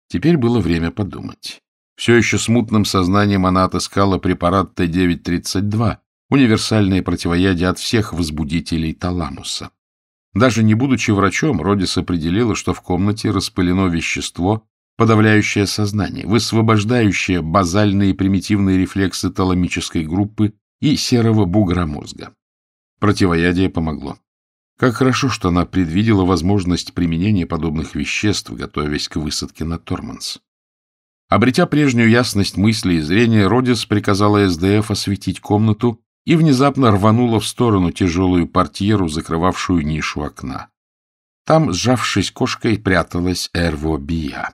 Теперь было время подумать. Все еще смутным сознанием она отыскала препарат Т-932, универсальное противоядие от всех возбудителей таламуса. Даже не будучи врачом, Родис определила, что в комнате распылено вещество, подавляющее сознание, высвобождающее базальные примитивные рефлексы таламической группы и серого бугра мозга. Противоядие помогло. Как хорошо, что она предвидела возможность применения подобных веществ, готовясь к высадке на Торманс. Обретя прежнюю ясность мысли и зрения, Родис приказала СДФ осветить комнату и внезапно рванула в сторону тяжелую портьеру, закрывавшую нишу окна. Там, сжавшись кошкой, пряталась Эрво Бия.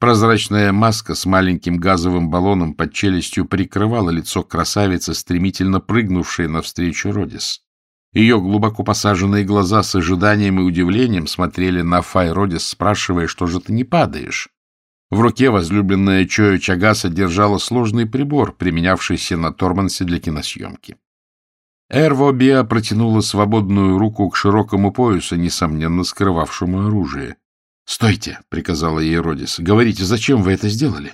Прозрачная маска с маленьким газовым баллоном под челюстью прикрывала лицо красавицы, стремительно прыгнувшей навстречу Родис. Ее глубоко посаженные глаза с ожиданием и удивлением смотрели на Фай Родис, спрашивая, что же ты не падаешь. В руке возлюбленная Чоя Чагаса держала сложный прибор, применявшийся на Тормансе для киносъемки. Эрво Биа протянула свободную руку к широкому поясу, несомненно скрывавшему оружие. — Стойте, — приказала ей Родис. — Говорите, зачем вы это сделали?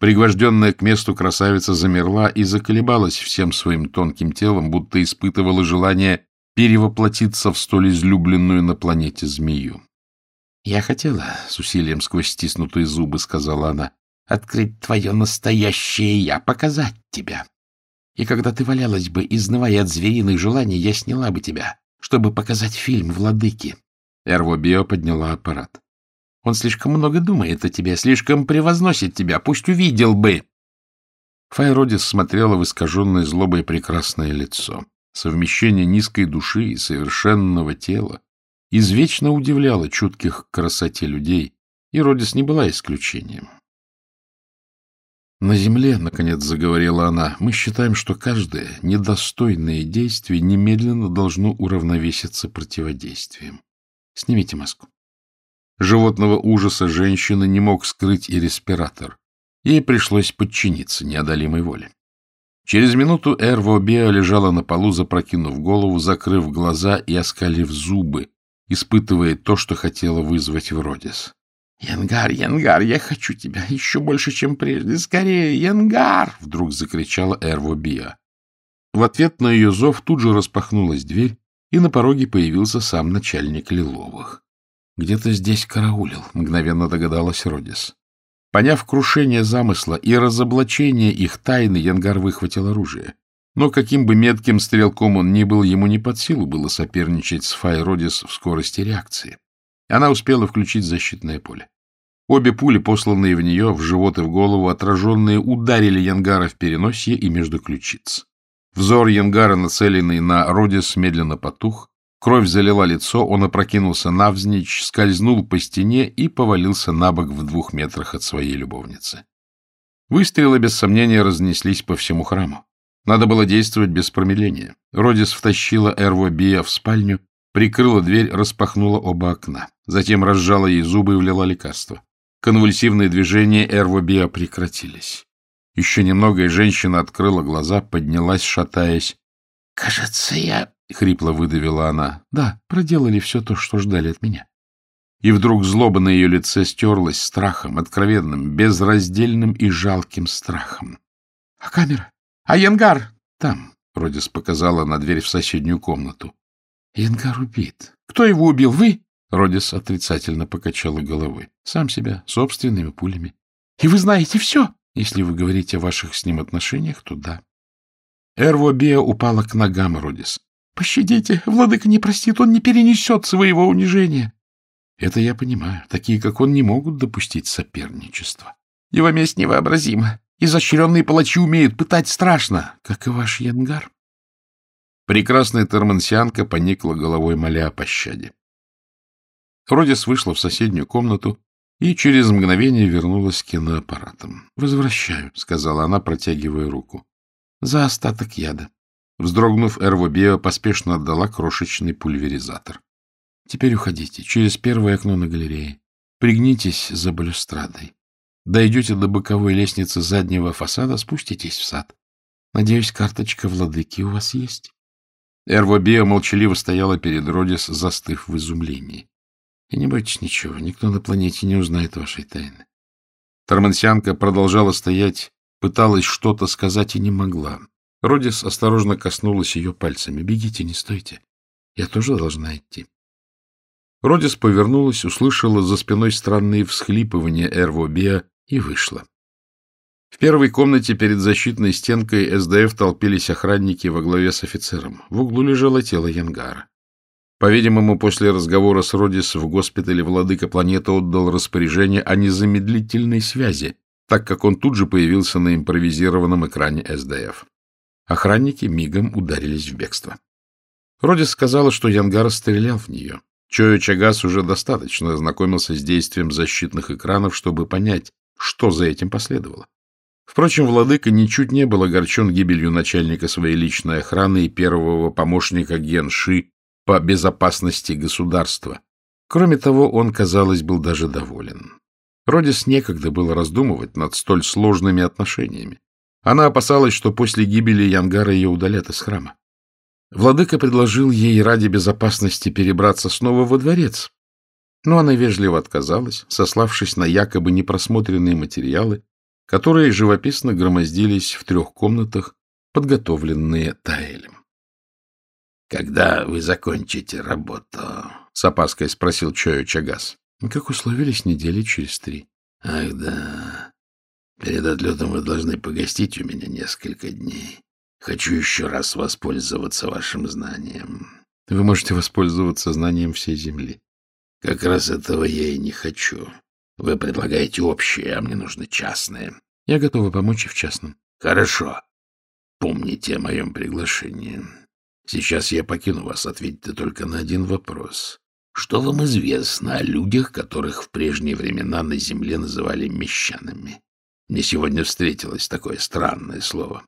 Пригвожденная к месту красавица замерла и заколебалась всем своим тонким телом, будто испытывала желание перевоплотиться в столь излюбленную на планете змею. — Я хотела, — с усилием сквозь стиснутые зубы сказала она, — открыть твое настоящее «я», показать тебя. И когда ты валялась бы, изнывая от звериных желаний, я сняла бы тебя, чтобы показать фильм «Владыки». Эрво Био подняла аппарат. Он слишком много думает о тебе, слишком превозносит тебя. Пусть увидел бы. Файродис смотрела в искаженное злобой прекрасное лицо. Совмещение низкой души и совершенного тела извечно удивляло чутких к красоте людей, и Родис не была исключением. На земле, — наконец заговорила она, — мы считаем, что каждое недостойное действие немедленно должно уравновеситься противодействием. Снимите маску. Животного ужаса женщины не мог скрыть и респиратор. Ей пришлось подчиниться неодолимой воле. Через минуту Эрво Беа лежала на полу, запрокинув голову, закрыв глаза и оскалив зубы, испытывая то, что хотела вызвать в Родис. — Янгар, Янгар, я хочу тебя еще больше, чем прежде. Скорее, Янгар! — вдруг закричала Эрво Биа. В ответ на ее зов тут же распахнулась дверь, и на пороге появился сам начальник Лиловых. Где-то здесь караулил, мгновенно догадалась Родис. Поняв крушение замысла и разоблачение их тайны, Янгар выхватил оружие. Но каким бы метким стрелком он ни был, ему не под силу было соперничать с Фай Родис в скорости реакции. Она успела включить защитное поле. Обе пули, посланные в нее, в живот и в голову, отраженные, ударили Янгара в переносье и между ключиц. Взор Янгара, нацеленный на Родис, медленно потух, Кровь залила лицо, он опрокинулся навзничь, скользнул по стене и повалился на бок в двух метрах от своей любовницы. Выстрелы, без сомнения, разнеслись по всему храму. Надо было действовать без промедления. Родис втащила Эрво Бия в спальню, прикрыла дверь, распахнула оба окна. Затем разжала ей зубы и влила лекарство. Конвульсивные движения Эрво Бия прекратились. Еще немного, и женщина открыла глаза, поднялась, шатаясь. — Кажется, я — хрипло выдавила она. — Да, проделали все то, что ждали от меня. И вдруг злоба на ее лице стерлась страхом, откровенным, безраздельным и жалким страхом. — А камера? А Янгар? — Там, — Родис показала на дверь в соседнюю комнату. — Янгар убит. — Кто его убил? Вы? Родис отрицательно покачала головой. — Сам себя, собственными пулями. — И вы знаете все? Если вы говорите о ваших с ним отношениях, то да. Эрво Биа упала к ногам Родис. Пощадите, владыка не простит, он не перенесет своего унижения. Это я понимаю. Такие, как он, не могут допустить соперничества. Его месть невообразима. Изощренные палачи умеют пытать страшно, как и ваш янгар. Прекрасная термансианка поникла головой, моля о пощаде. Родис вышла в соседнюю комнату и через мгновение вернулась к киноаппаратам. — Возвращаю, — сказала она, протягивая руку. — За остаток яда. Вздрогнув, Эрвобио поспешно отдала крошечный пульверизатор. — Теперь уходите. Через первое окно на галерее. Пригнитесь за балюстрадой. Дойдете до боковой лестницы заднего фасада, спуститесь в сад. Надеюсь, карточка владыки у вас есть? Эрвобио молчаливо стояла перед Родис, застыв в изумлении. И не бойтесь ничего, никто на планете не узнает вашей тайны. Тормансианка продолжала стоять, пыталась что-то сказать и не могла. Родис осторожно коснулась ее пальцами. — Бегите, не стойте. Я тоже должна идти. Родис повернулась, услышала за спиной странные всхлипывания Эрво Биа и вышла. В первой комнате перед защитной стенкой СДФ толпились охранники во главе с офицером. В углу лежало тело Янгара. По-видимому, после разговора с Родис в госпитале владыка планеты отдал распоряжение о незамедлительной связи, так как он тут же появился на импровизированном экране СДФ. Охранники мигом ударились в бегство. Родис сказала, что Янгар стрелял в нее. Чоя Чагас уже достаточно ознакомился с действием защитных экранов, чтобы понять, что за этим последовало. Впрочем, владыка ничуть не был огорчен гибелью начальника своей личной охраны и первого помощника Генши по безопасности государства. Кроме того, он, казалось, был даже доволен. Родис некогда было раздумывать над столь сложными отношениями. Она опасалась, что после гибели Янгара ее удалят из храма. Владыка предложил ей ради безопасности перебраться снова во дворец. Но она вежливо отказалась, сославшись на якобы непросмотренные материалы, которые живописно громоздились в трех комнатах, подготовленные Таэлем. — Когда вы закончите работу? — с опаской спросил Чою Чагас. — Как условились, недели через три. — Ах, да. Перед отлетом вы должны погостить у меня несколько дней. Хочу еще раз воспользоваться вашим знанием. Вы можете воспользоваться знанием всей Земли. Как раз этого я и не хочу. Вы предлагаете общее, а мне нужно частное. Я готова помочь и в частном. Хорошо. Помните о моем приглашении. Сейчас я покину вас, ответьте только на один вопрос. Что вам известно о людях, которых в прежние времена на земле называли мещанами? Мне сегодня встретилось такое странное слово.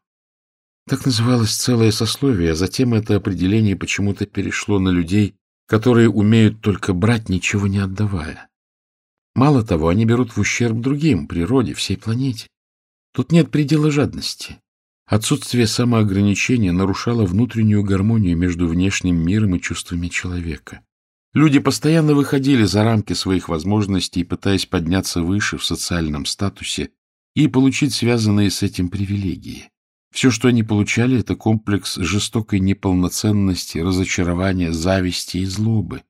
Так называлось целое сословие, а затем это определение почему-то перешло на людей, которые умеют только брать, ничего не отдавая. Мало того, они берут в ущерб другим, природе, всей планете. Тут нет предела жадности. Отсутствие самоограничения нарушало внутреннюю гармонию между внешним миром и чувствами человека. Люди постоянно выходили за рамки своих возможностей, пытаясь подняться выше в социальном статусе и получить связанные с этим привилегии. Все, что они получали, это комплекс жестокой неполноценности, разочарования, зависти и злобы.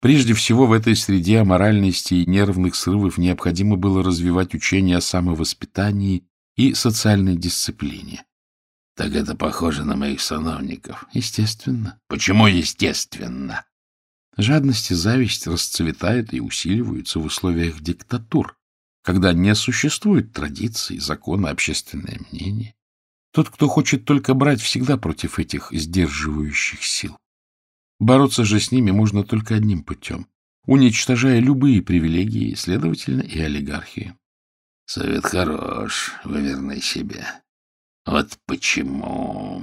Прежде всего, в этой среде аморальности и нервных срывов необходимо было развивать учение о самовоспитании и социальной дисциплине. Так это похоже на моих сановников. Естественно. Почему естественно? Жадность и зависть расцветают и усиливаются в условиях диктатур, когда не существует традиций, закона, общественное мнение. Тот, кто хочет только брать, всегда против этих сдерживающих сил. Бороться же с ними можно только одним путем, уничтожая любые привилегии, следовательно, и олигархии. Совет хорош, вы верны себе. Вот почему...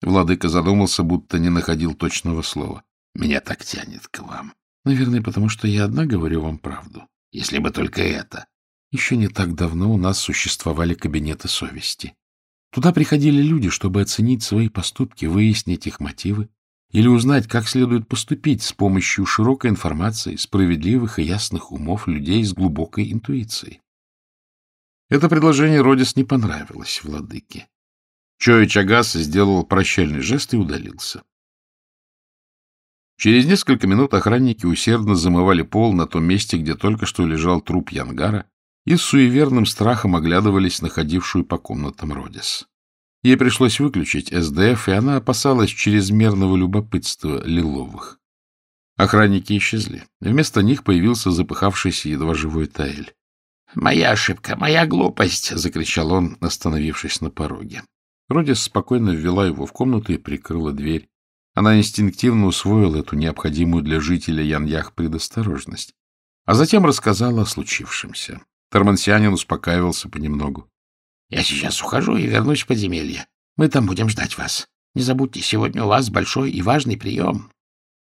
Владыка задумался, будто не находил точного слова. Меня так тянет к вам. Наверное, потому что я одна говорю вам правду. Если бы только это. Еще не так давно у нас существовали кабинеты совести. Туда приходили люди, чтобы оценить свои поступки, выяснить их мотивы, или узнать, как следует поступить с помощью широкой информации, справедливых и ясных умов людей с глубокой интуицией. Это предложение Родис не понравилось владыке. Чоя Чагас сделал прощальный жест и удалился. Через несколько минут охранники усердно замывали пол на том месте, где только что лежал труп Янгара, и с суеверным страхом оглядывались находившую по комнатам Родис. Ей пришлось выключить СДФ, и она опасалась чрезмерного любопытства Лиловых. Охранники исчезли. Вместо них появился запыхавшийся едва живой Таэль. — Моя ошибка, моя глупость! — закричал он, остановившись на пороге. Родис спокойно ввела его в комнату и прикрыла дверь. Она инстинктивно усвоила эту необходимую для жителя Яньях предосторожность, а затем рассказала о случившемся. Тормансианин успокаивался понемногу. — Я сейчас ухожу и вернусь в подземелье. Мы там будем ждать вас. Не забудьте, сегодня у вас большой и важный прием.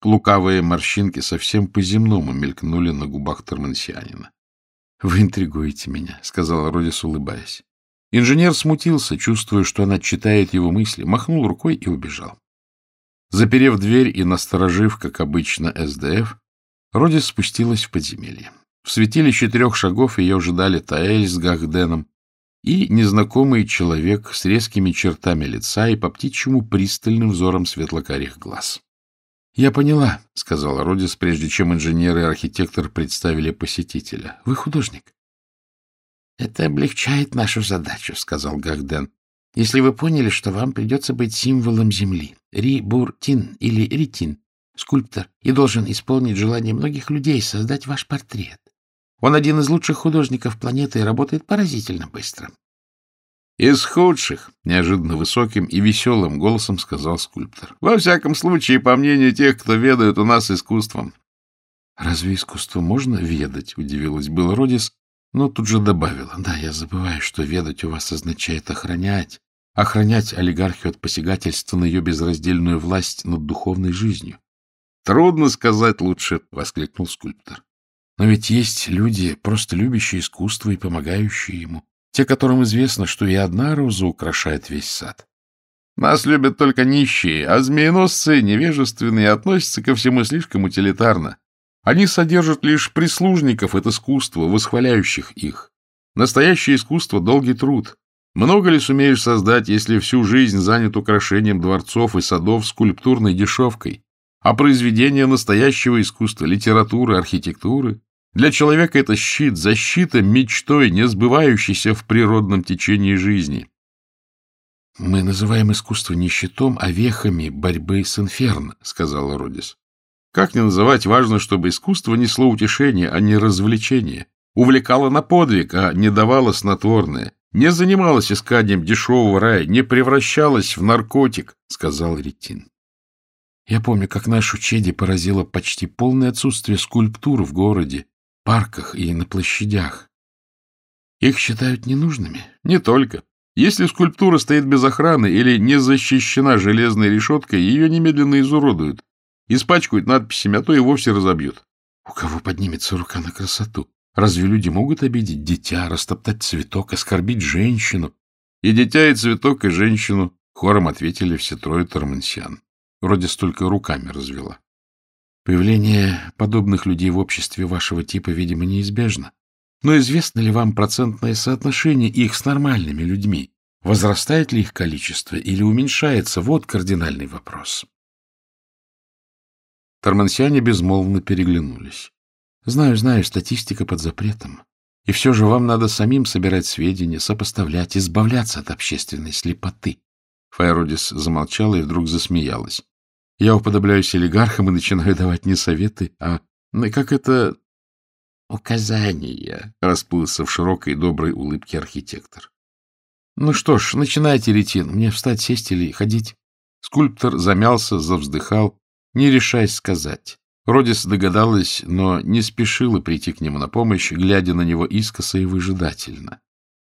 Лукавые морщинки совсем по-земному мелькнули на губах Тормансианина. — Вы интригуете меня, — сказал Родис, улыбаясь. Инженер смутился, чувствуя, что она читает его мысли, махнул рукой и убежал. Заперев дверь и насторожив, как обычно, СДФ, Родис спустилась в подземелье. В святилище трех шагов ее ожидали Таэль с Гахденом, и незнакомый человек с резкими чертами лица и по птичьему пристальным взором светлокарих глаз. — Я поняла, — сказала Родис, прежде чем инженер и архитектор представили посетителя. — Вы художник? — Это облегчает нашу задачу, — сказал Гагден. — Если вы поняли, что вам придется быть символом Земли, Ри-Бур-Тин или Ритин, скульптор, и должен исполнить желание многих людей создать ваш портрет. Он один из лучших художников планеты и работает поразительно быстро. — Из худших, — неожиданно высоким и веселым голосом сказал скульптор. — Во всяком случае, по мнению тех, кто ведает у нас искусством. — Разве искусство можно ведать? — удивилась был Родис, но тут же добавила. — Да, я забываю, что ведать у вас означает охранять. Охранять олигархию от посягательства на ее безраздельную власть над духовной жизнью. — Трудно сказать лучше, — воскликнул скульптор. Но ведь есть люди, просто любящие искусство и помогающие ему. Те, которым известно, что и одна роза украшает весь сад. Нас любят только нищие, а змееносцы невежественные относятся ко всему слишком утилитарно. Они содержат лишь прислужников от искусства, восхваляющих их. Настоящее искусство — долгий труд. Много ли сумеешь создать, если всю жизнь занят украшением дворцов и садов скульптурной дешевкой? А произведение настоящего искусства, литературы, архитектуры для человека это щит, защита мечтой, не сбывающейся в природном течении жизни. — Мы называем искусство не щитом, а вехами борьбы с инферно, — сказала Родис. — Как не называть, важно, чтобы искусство несло утешение, а не развлечение, увлекало на подвиг, а не давало снотворное, не занималась исканием дешевого рая, не превращалась в наркотик, — сказал Ретин. Я помню, как нашу Чеди поразило почти полное отсутствие скульптур в городе, парках и на площадях. Их считают ненужными? Не только. Если скульптура стоит без охраны или не защищена железной решеткой, ее немедленно изуродуют, испачкают надписями, а то и вовсе разобьют. У кого поднимется рука на красоту? Разве люди могут обидеть дитя, растоптать цветок, оскорбить женщину? И дитя, и цветок, и женщину, хором ответили все трое тормансиан. Вроде столько руками развела. Появление подобных людей в обществе вашего типа, видимо, неизбежно. Но известно ли вам процентное соотношение их с нормальными людьми? Возрастает ли их количество или уменьшается? Вот кардинальный вопрос. Тормансиане безмолвно переглянулись. Знаю, знаю, статистика под запретом. И все же вам надо самим собирать сведения, сопоставлять, избавляться от общественной слепоты. Файродис замолчала и вдруг засмеялась. Я уподобляюсь олигархам и начинаю давать не советы, а как это... Указания, — расплылся в широкой доброй улыбке архитектор. Ну что ж, начинайте, Ретин. Мне встать, сесть или ходить? Скульптор замялся, завздыхал, не решаясь сказать. Родис догадалась, но не спешила прийти к нему на помощь, глядя на него искоса и выжидательно.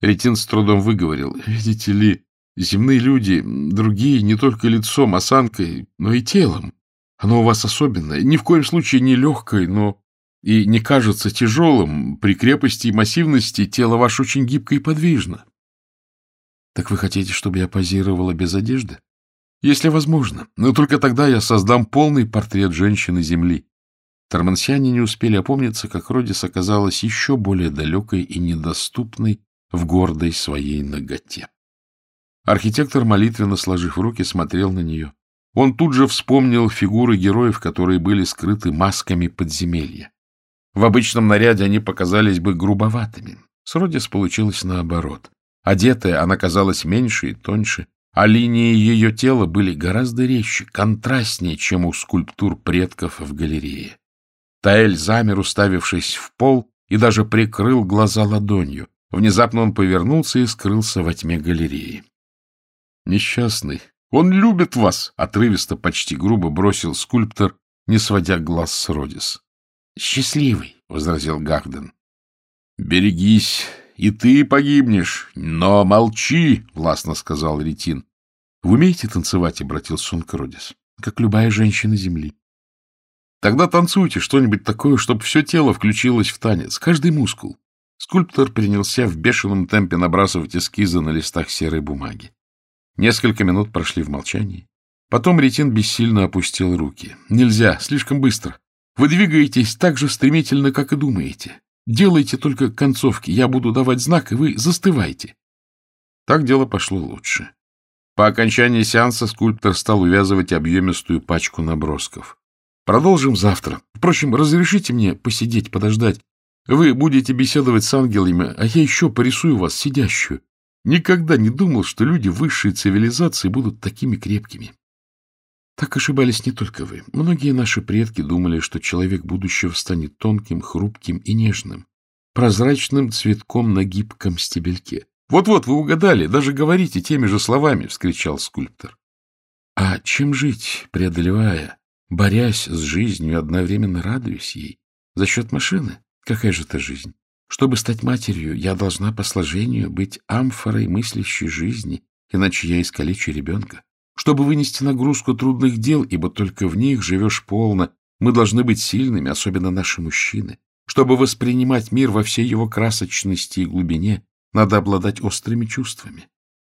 Ретин с трудом выговорил. — Видите ли, земные люди, другие не только лицом, осанкой, но и телом. Оно у вас особенное, ни в коем случае не легкое, но и не кажется тяжелым. При крепости и массивности тело ваше очень гибко и подвижно. — Так вы хотите, чтобы я позировала без одежды? Если возможно. Но только тогда я создам полный портрет женщины Земли. Тормансиане не успели опомниться, как Родис оказалась еще более далекой и недоступной в гордой своей ноготе. Архитектор, молитвенно сложив руки, смотрел на нее. Он тут же вспомнил фигуры героев, которые были скрыты масками подземелья. В обычном наряде они показались бы грубоватыми. С Родис получилось наоборот. Одетая, она казалась меньше и тоньше, а линии ее тела были гораздо резче, контрастнее, чем у скульптур предков в галерее. Таэль замер, уставившись в пол, и даже прикрыл глаза ладонью. Внезапно он повернулся и скрылся во тьме галереи. «Несчастный! Он любит вас!» — отрывисто, почти грубо бросил скульптор, не сводя глаз с Родис. «Счастливый!» — возразил Гарден. «Берегись!» и ты погибнешь. Но молчи, — властно сказал Ретин. — Вы умеете танцевать? — обратился он к Родис. — Как любая женщина земли. — Тогда танцуйте что-нибудь такое, чтобы все тело включилось в танец, каждый мускул. Скульптор принялся в бешеном темпе набрасывать эскизы на листах серой бумаги. Несколько минут прошли в молчании. Потом Ретин бессильно опустил руки. — Нельзя, слишком быстро. Вы двигаетесь так же стремительно, как и думаете. Делайте только концовки, я буду давать знак, и вы застывайте. Так дело пошло лучше. По окончании сеанса скульптор стал увязывать объемистую пачку набросков. Продолжим завтра. Впрочем, разрешите мне посидеть, подождать. Вы будете беседовать с ангелами, а я еще порисую вас сидящую. Никогда не думал, что люди высшей цивилизации будут такими крепкими. Так ошибались не только вы. Многие наши предки думали, что человек будущего станет тонким, хрупким и нежным, прозрачным цветком на гибком стебельке. Вот-вот, вы угадали, даже говорите теми же словами, — вскричал скульптор. А чем жить, преодолевая, борясь с жизнью одновременно радуясь ей? За счет машины? Какая же это жизнь? Чтобы стать матерью, я должна по сложению быть амфорой мыслящей жизни, иначе я искалечу ребенка. Чтобы вынести нагрузку трудных дел, ибо только в них живешь полно, мы должны быть сильными, особенно наши мужчины. Чтобы воспринимать мир во всей его красочности и глубине, надо обладать острыми чувствами.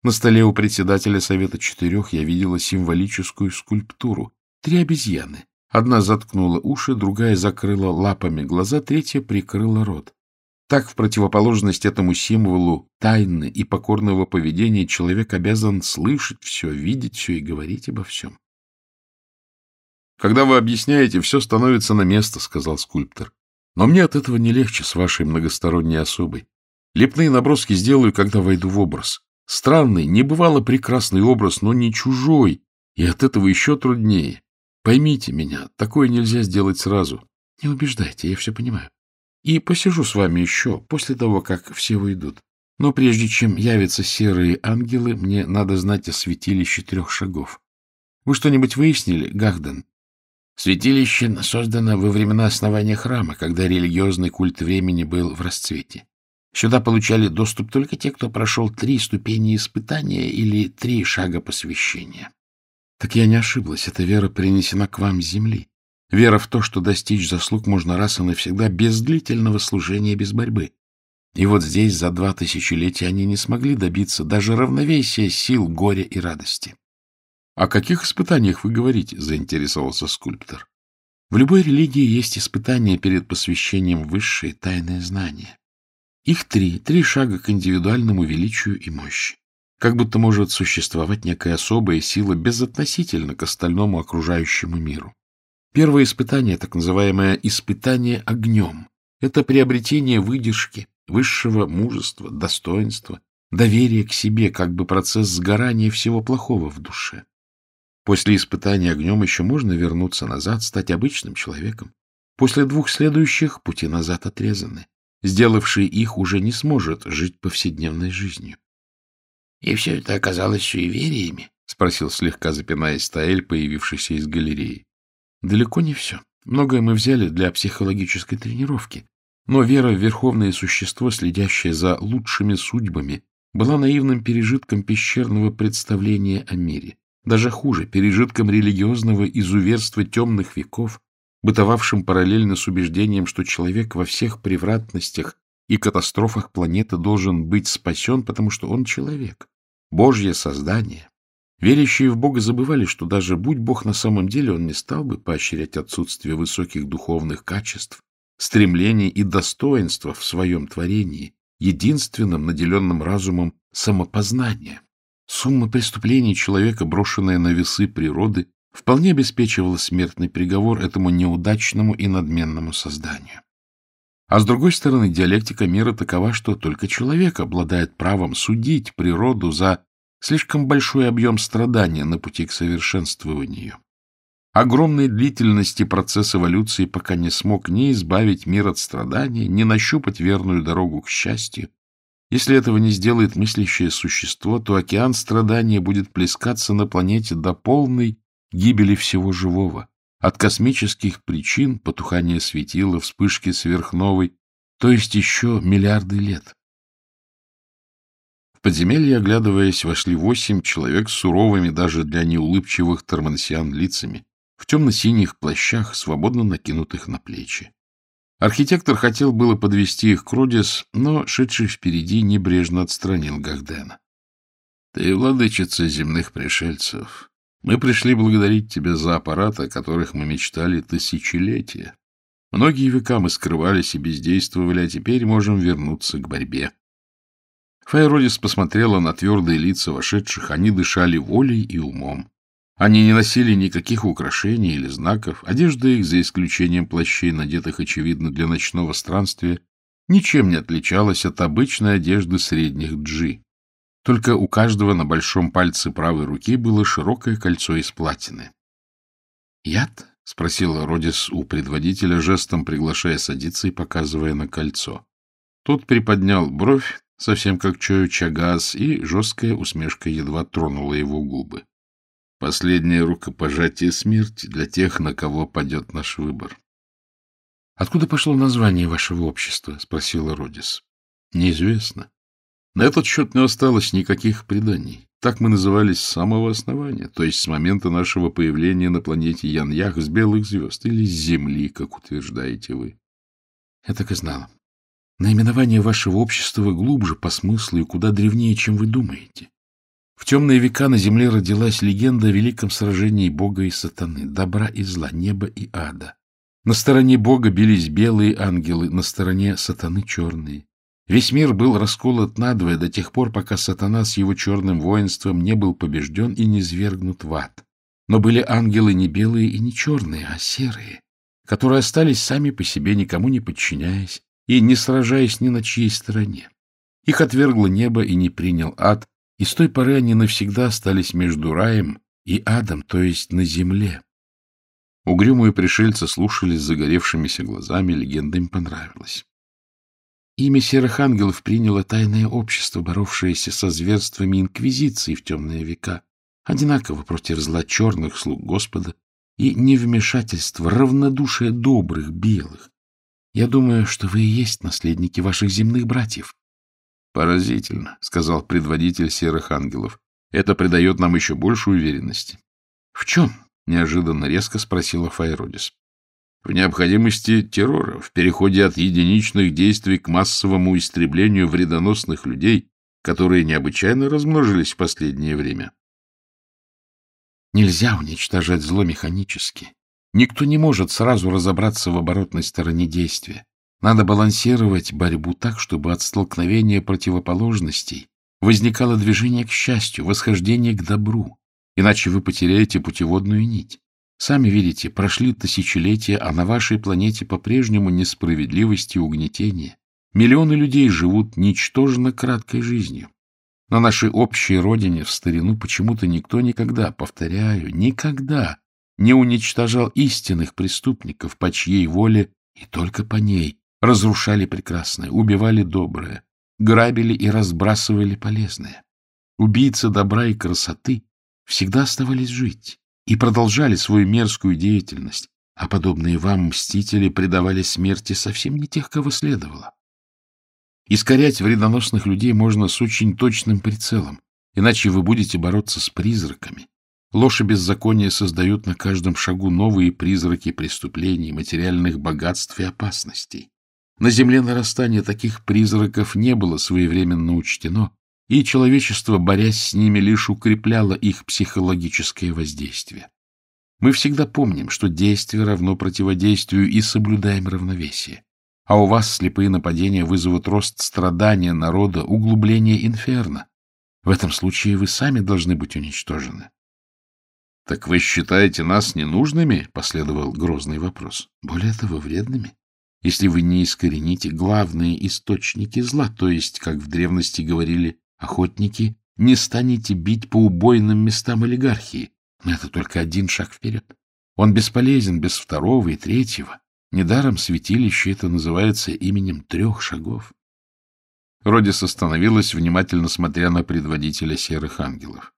На столе у председателя Совета Четырех я видела символическую скульптуру. Три обезьяны. Одна заткнула уши, другая закрыла лапами глаза, третья прикрыла рот. Так, в противоположность этому символу тайны и покорного поведения, человек обязан слышать все, видеть все и говорить обо всем. «Когда вы объясняете, все становится на место», — сказал скульптор. «Но мне от этого не легче с вашей многосторонней особой. Лепные наброски сделаю, когда войду в образ. Странный, небывало прекрасный образ, но не чужой, и от этого еще труднее. Поймите меня, такое нельзя сделать сразу. Не убеждайте, я все понимаю. И посижу с вами еще, после того, как все уйдут. Но прежде чем явятся серые ангелы, мне надо знать о святилище трех шагов. Вы что-нибудь выяснили, Гахден? Святилище создано во времена основания храма, когда религиозный культ времени был в расцвете. Сюда получали доступ только те, кто прошел три ступени испытания или три шага посвящения. Так я не ошиблась, эта вера принесена к вам с земли. Вера в то, что достичь заслуг можно раз и навсегда без длительного служения, без борьбы. И вот здесь за два тысячелетия они не смогли добиться даже равновесия сил горя и радости. — О каких испытаниях вы говорите? — заинтересовался скульптор. — В любой религии есть испытания перед посвящением высшие тайные знания. Их три, три шага к индивидуальному величию и мощи. Как будто может существовать некая особая сила безотносительно к остальному окружающему миру. Первое испытание, так называемое испытание огнем, это приобретение выдержки, высшего мужества, достоинства, доверия к себе, как бы процесс сгорания всего плохого в душе. После испытания огнем еще можно вернуться назад, стать обычным человеком. После двух следующих пути назад отрезаны. Сделавший их уже не сможет жить повседневной жизнью. — И все это оказалось суевериями? — спросил слегка запинаясь Таэль, появившийся из галереи. — Далеко не все. Многое мы взяли для психологической тренировки. Но вера в верховное существо, следящее за лучшими судьбами, была наивным пережитком пещерного представления о мире. Даже хуже, пережитком религиозного изуверства темных веков, бытовавшим параллельно с убеждением, что человек во всех превратностях и катастрофах планеты должен быть спасен, потому что он человек, Божье создание. Верящие в Бога забывали, что даже будь Бог на самом деле, он не стал бы поощрять отсутствие высоких духовных качеств, стремлений и достоинства в своем творении, единственным наделенным разумом самопознания. Сумма преступлений человека, брошенная на весы природы, вполне обеспечивала смертный приговор этому неудачному и надменному созданию. А с другой стороны, диалектика мира такова, что только человек обладает правом судить природу за слишком большой объем страдания на пути к совершенствованию. Огромной длительности процесс эволюции пока не смог ни избавить мир от страдания, ни нащупать верную дорогу к счастью, если этого не сделает мыслящее существо, то океан страдания будет плескаться на планете до полной гибели всего живого, от космических причин потухания светила, вспышки сверхновой, то есть еще миллиарды лет. В подземелье, оглядываясь, вошли восемь человек с суровыми даже для неулыбчивых тормансиан лицами, в темно-синих плащах, свободно накинутых на плечи. Архитектор хотел было подвести их к Родис, но, шедший впереди, небрежно отстранил Гагдена. — Ты владычица земных пришельцев. Мы пришли благодарить тебя за аппараты, о которых мы мечтали тысячелетия. Многие века мы скрывались и бездействовали, а теперь можем вернуться к борьбе. Файродис посмотрела на твердые лица вошедших, они дышали волей и умом. Они не носили никаких украшений или знаков, одежда их, за исключением плащей, надетых, очевидно, для ночного странствия, ничем не отличалась от обычной одежды средних джи. Только у каждого на большом пальце правой руки было широкое кольцо из платины. «Яд?» — спросила Родис у предводителя, жестом приглашая садиться и показывая на кольцо. Тот приподнял бровь, совсем как Чою Чагас, и жесткая усмешка едва тронула его губы. Последнее рукопожатие смерти для тех, на кого падет наш выбор. — Откуда пошло название вашего общества? — спросила Родис. — Неизвестно. На этот счет не осталось никаких преданий. Так мы назывались с самого основания, то есть с момента нашего появления на планете Яньях с белых звезд или с Земли, как утверждаете вы. Я так и знала. Наименование вашего общества глубже по смыслу и куда древнее, чем вы думаете. В темные века на земле родилась легенда о великом сражении Бога и сатаны, добра и зла, неба и ада. На стороне Бога бились белые ангелы, на стороне сатаны черные. Весь мир был расколот надвое до тех пор, пока сатана с его черным воинством не был побежден и не свергнут в ад. Но были ангелы не белые и не черные, а серые, которые остались сами по себе, никому не подчиняясь и не сражаясь ни на чьей стороне. Их отвергло небо и не принял ад, и с той поры они навсегда остались между раем и адом, то есть на земле. Угрюмые пришельцы слушали с загоревшимися глазами, легенда им понравилась. Имя серых ангелов приняло тайное общество, боровшееся со зверствами инквизиции в темные века, одинаково против зла черных слуг Господа и невмешательства, равнодушия добрых белых. Я думаю, что вы и есть наследники ваших земных братьев. Поразительно, — сказал предводитель серых ангелов. Это придает нам еще больше уверенности. — В чем? — неожиданно резко спросила Файродис. — В необходимости террора, в переходе от единичных действий к массовому истреблению вредоносных людей, которые необычайно размножились в последнее время. Нельзя уничтожать зло механически. Никто не может сразу разобраться в оборотной стороне действия. Надо балансировать борьбу так, чтобы от столкновения противоположностей возникало движение к счастью, восхождение к добру, иначе вы потеряете путеводную нить. Сами видите, прошли тысячелетия, а на вашей планете по-прежнему несправедливость и угнетение. Миллионы людей живут ничтожно краткой жизнью. На нашей общей родине в старину почему-то никто никогда, повторяю, никогда не уничтожал истинных преступников по чьей воле и только по ней разрушали прекрасное, убивали доброе, грабили и разбрасывали полезное. Убийцы добра и красоты всегда оставались жить и продолжали свою мерзкую деятельность, а подобные вам мстители предавали смерти совсем не тех, кого следовало. Искорять вредоносных людей можно с очень точным прицелом, иначе вы будете бороться с призраками. Ложь и беззаконие создают на каждом шагу новые призраки преступлений, материальных богатств и опасностей. На Земле нарастание таких призраков не было своевременно учтено, и человечество, борясь с ними, лишь укрепляло их психологическое воздействие. Мы всегда помним, что действие равно противодействию и соблюдаем равновесие. А у вас слепые нападения вызовут рост страдания народа, углубление инферно. В этом случае вы сами должны быть уничтожены. — Так вы считаете нас ненужными? — последовал грозный вопрос. — Более того, вредными если вы не искорените главные источники зла, то есть, как в древности говорили охотники, не станете бить по убойным местам олигархии. Но это только один шаг вперед. Он бесполезен без второго и третьего. Недаром святилище это называется именем трех шагов. Родис остановилась, внимательно смотря на предводителя серых ангелов. —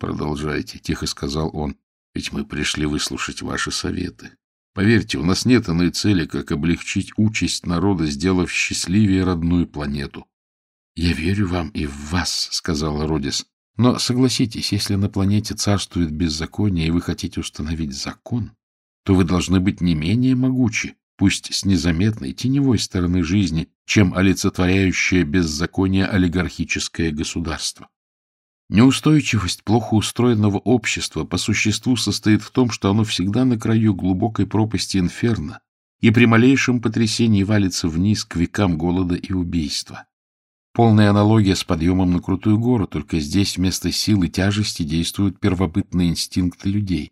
Продолжайте, — тихо сказал он, — ведь мы пришли выслушать ваши советы. Поверьте, у нас нет иной цели, как облегчить участь народа, сделав счастливее родную планету. — Я верю вам и в вас, — сказала Родис. — Но согласитесь, если на планете царствует беззаконие, и вы хотите установить закон, то вы должны быть не менее могучи, пусть с незаметной теневой стороны жизни, чем олицетворяющее беззаконие олигархическое государство. Неустойчивость плохо устроенного общества по существу состоит в том, что оно всегда на краю глубокой пропасти инферно и при малейшем потрясении валится вниз к векам голода и убийства. Полная аналогия с подъемом на крутую гору, только здесь вместо силы тяжести действуют первобытные инстинкты людей.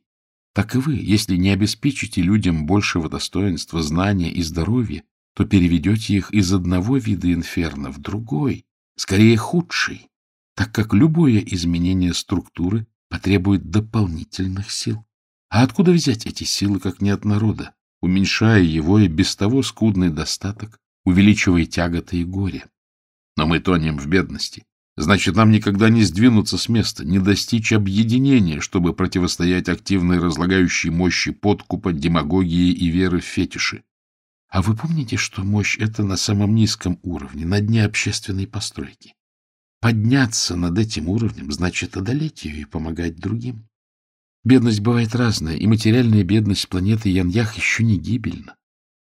Так и вы, если не обеспечите людям большего достоинства, знания и здоровья, то переведете их из одного вида инферно в другой, скорее худший, так как любое изменение структуры потребует дополнительных сил. А откуда взять эти силы, как не от народа, уменьшая его и без того скудный достаток, увеличивая тяготы и горе? Но мы тонем в бедности. Значит, нам никогда не сдвинуться с места, не достичь объединения, чтобы противостоять активной разлагающей мощи подкупа, демагогии и веры в фетиши. А вы помните, что мощь — это на самом низком уровне, на дне общественной постройки? Подняться над этим уровнем значит одолеть ее и помогать другим. Бедность бывает разная, и материальная бедность планеты Яньях еще не гибельна,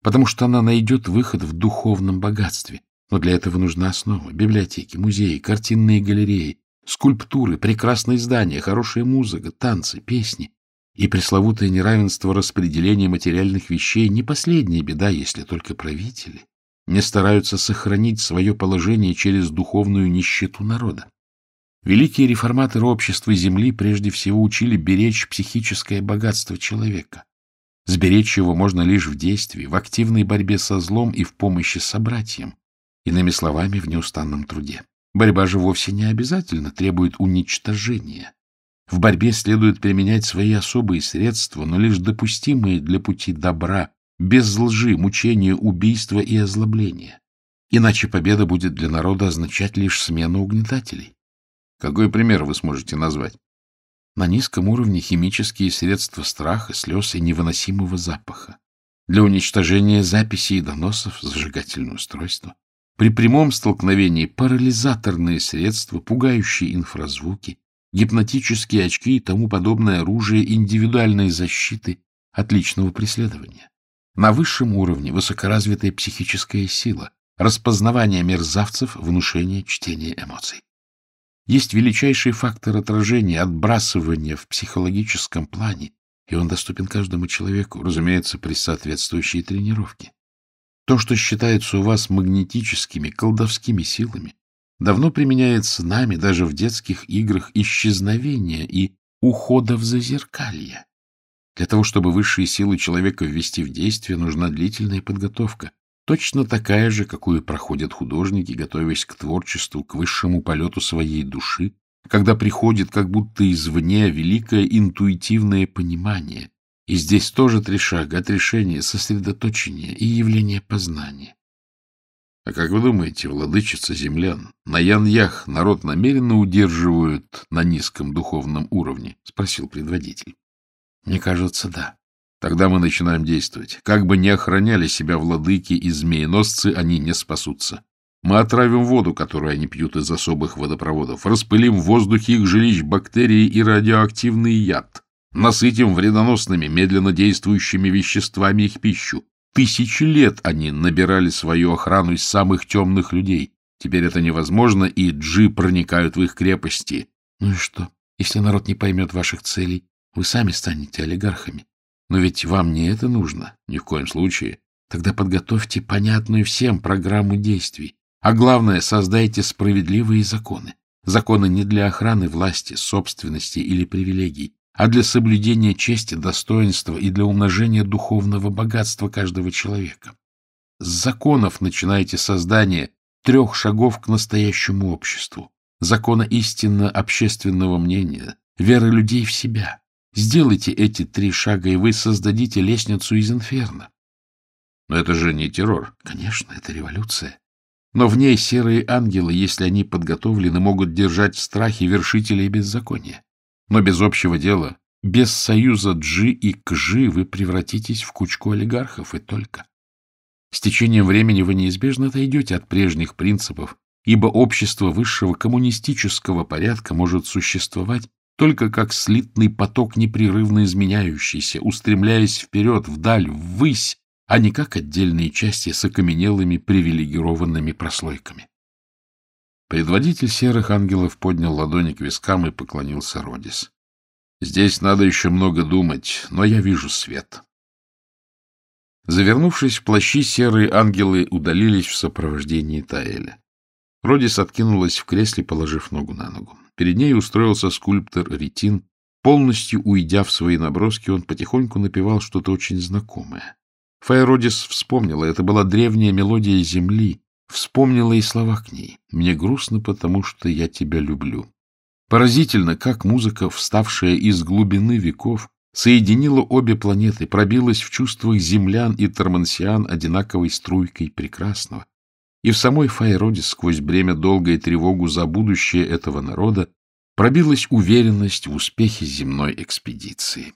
потому что она найдет выход в духовном богатстве. Но для этого нужна основа — библиотеки, музеи, картинные галереи, Скульптуры, прекрасные здания, хорошая музыка, танцы, песни и пресловутое неравенство распределения материальных вещей не последняя беда, если только правители не стараются сохранить свое положение через духовную нищету народа. Великие реформаторы общества Земли прежде всего учили беречь психическое богатство человека. Сберечь его можно лишь в действии, в активной борьбе со злом и в помощи собратьям, иными словами, в неустанном труде. Борьба же вовсе не обязательно требует уничтожения. В борьбе следует применять свои особые средства, но лишь допустимые для пути добра, без лжи, мучения, убийства и озлобления. Иначе победа будет для народа означать лишь смену угнетателей. Какой пример вы сможете назвать? На низком уровне химические средства страха, слез и невыносимого запаха. Для уничтожения записей и доносов зажигательное устройство. При прямом столкновении парализаторные средства, пугающие инфразвуки, гипнотические очки и тому подобное оружие индивидуальной защиты от личного преследования. На высшем уровне высокоразвитая психическая сила, распознавание мерзавцев, внушение, чтение эмоций. Есть величайший фактор отражения, отбрасывания в психологическом плане, и он доступен каждому человеку, разумеется, при соответствующей тренировке. То, что считается у вас магнетическими, колдовскими силами, давно применяется нами даже в детских играх исчезновения и ухода в зазеркалье. Для того, чтобы высшие силы человека ввести в действие, нужна длительная подготовка, точно такая же, какую проходят художники, готовясь к творчеству, к высшему полету своей души, когда приходит как будто извне великое интуитивное понимание. И здесь тоже три шага — отрешение, сосредоточение и явление познания. — А как вы думаете, владычица землян, на Ян-Ях народ намеренно удерживают на низком духовном уровне? — спросил предводитель. — Мне кажется, да. Тогда мы начинаем действовать. Как бы ни охраняли себя владыки и змееносцы, они не спасутся. Мы отравим воду, которую они пьют из особых водопроводов, распылим в воздухе их жилищ бактерии и радиоактивный яд, насытим вредоносными, медленно действующими веществами их пищу, Тысячи лет они набирали свою охрану из самых темных людей. Теперь это невозможно, и джи проникают в их крепости. Ну и что, если народ не поймет ваших целей, вы сами станете олигархами. Но ведь вам не это нужно. Ни в коем случае. Тогда подготовьте понятную всем программу действий. А главное, создайте справедливые законы. Законы не для охраны власти, собственности или привилегий, а для соблюдения чести, достоинства и для умножения духовного богатства каждого человека. С законов начинайте создание трех шагов к настоящему обществу, закона истинно общественного мнения, веры людей в себя. Сделайте эти три шага, и вы создадите лестницу из инферно. Но это же не террор. Конечно, это революция. Но в ней серые ангелы, если они подготовлены, могут держать в страхе вершителей беззакония. Но без общего дела, без союза Джи и Кжи вы превратитесь в кучку олигархов и только. С течением времени вы неизбежно отойдете от прежних принципов, ибо общество высшего коммунистического порядка может существовать только как слитный поток, непрерывно изменяющийся, устремляясь вперед, вдаль, ввысь, а не как отдельные части с окаменелыми привилегированными прослойками. Предводитель серых ангелов поднял ладони к вискам и поклонился Родис. Здесь надо еще много думать, но я вижу свет. Завернувшись в плащи, серые ангелы удалились в сопровождении Таэля. Родис откинулась в кресле, положив ногу на ногу. Перед ней устроился скульптор Ретин. Полностью уйдя в свои наброски, он потихоньку напевал что-то очень знакомое. Файродис вспомнила, это была древняя мелодия земли, Вспомнила и слова к ней. «Мне грустно, потому что я тебя люблю». Поразительно, как музыка, вставшая из глубины веков, соединила обе планеты, пробилась в чувствах землян и тормансиан одинаковой струйкой прекрасного. И в самой Файроде сквозь бремя долгой тревогу за будущее этого народа пробилась уверенность в успехе земной экспедиции.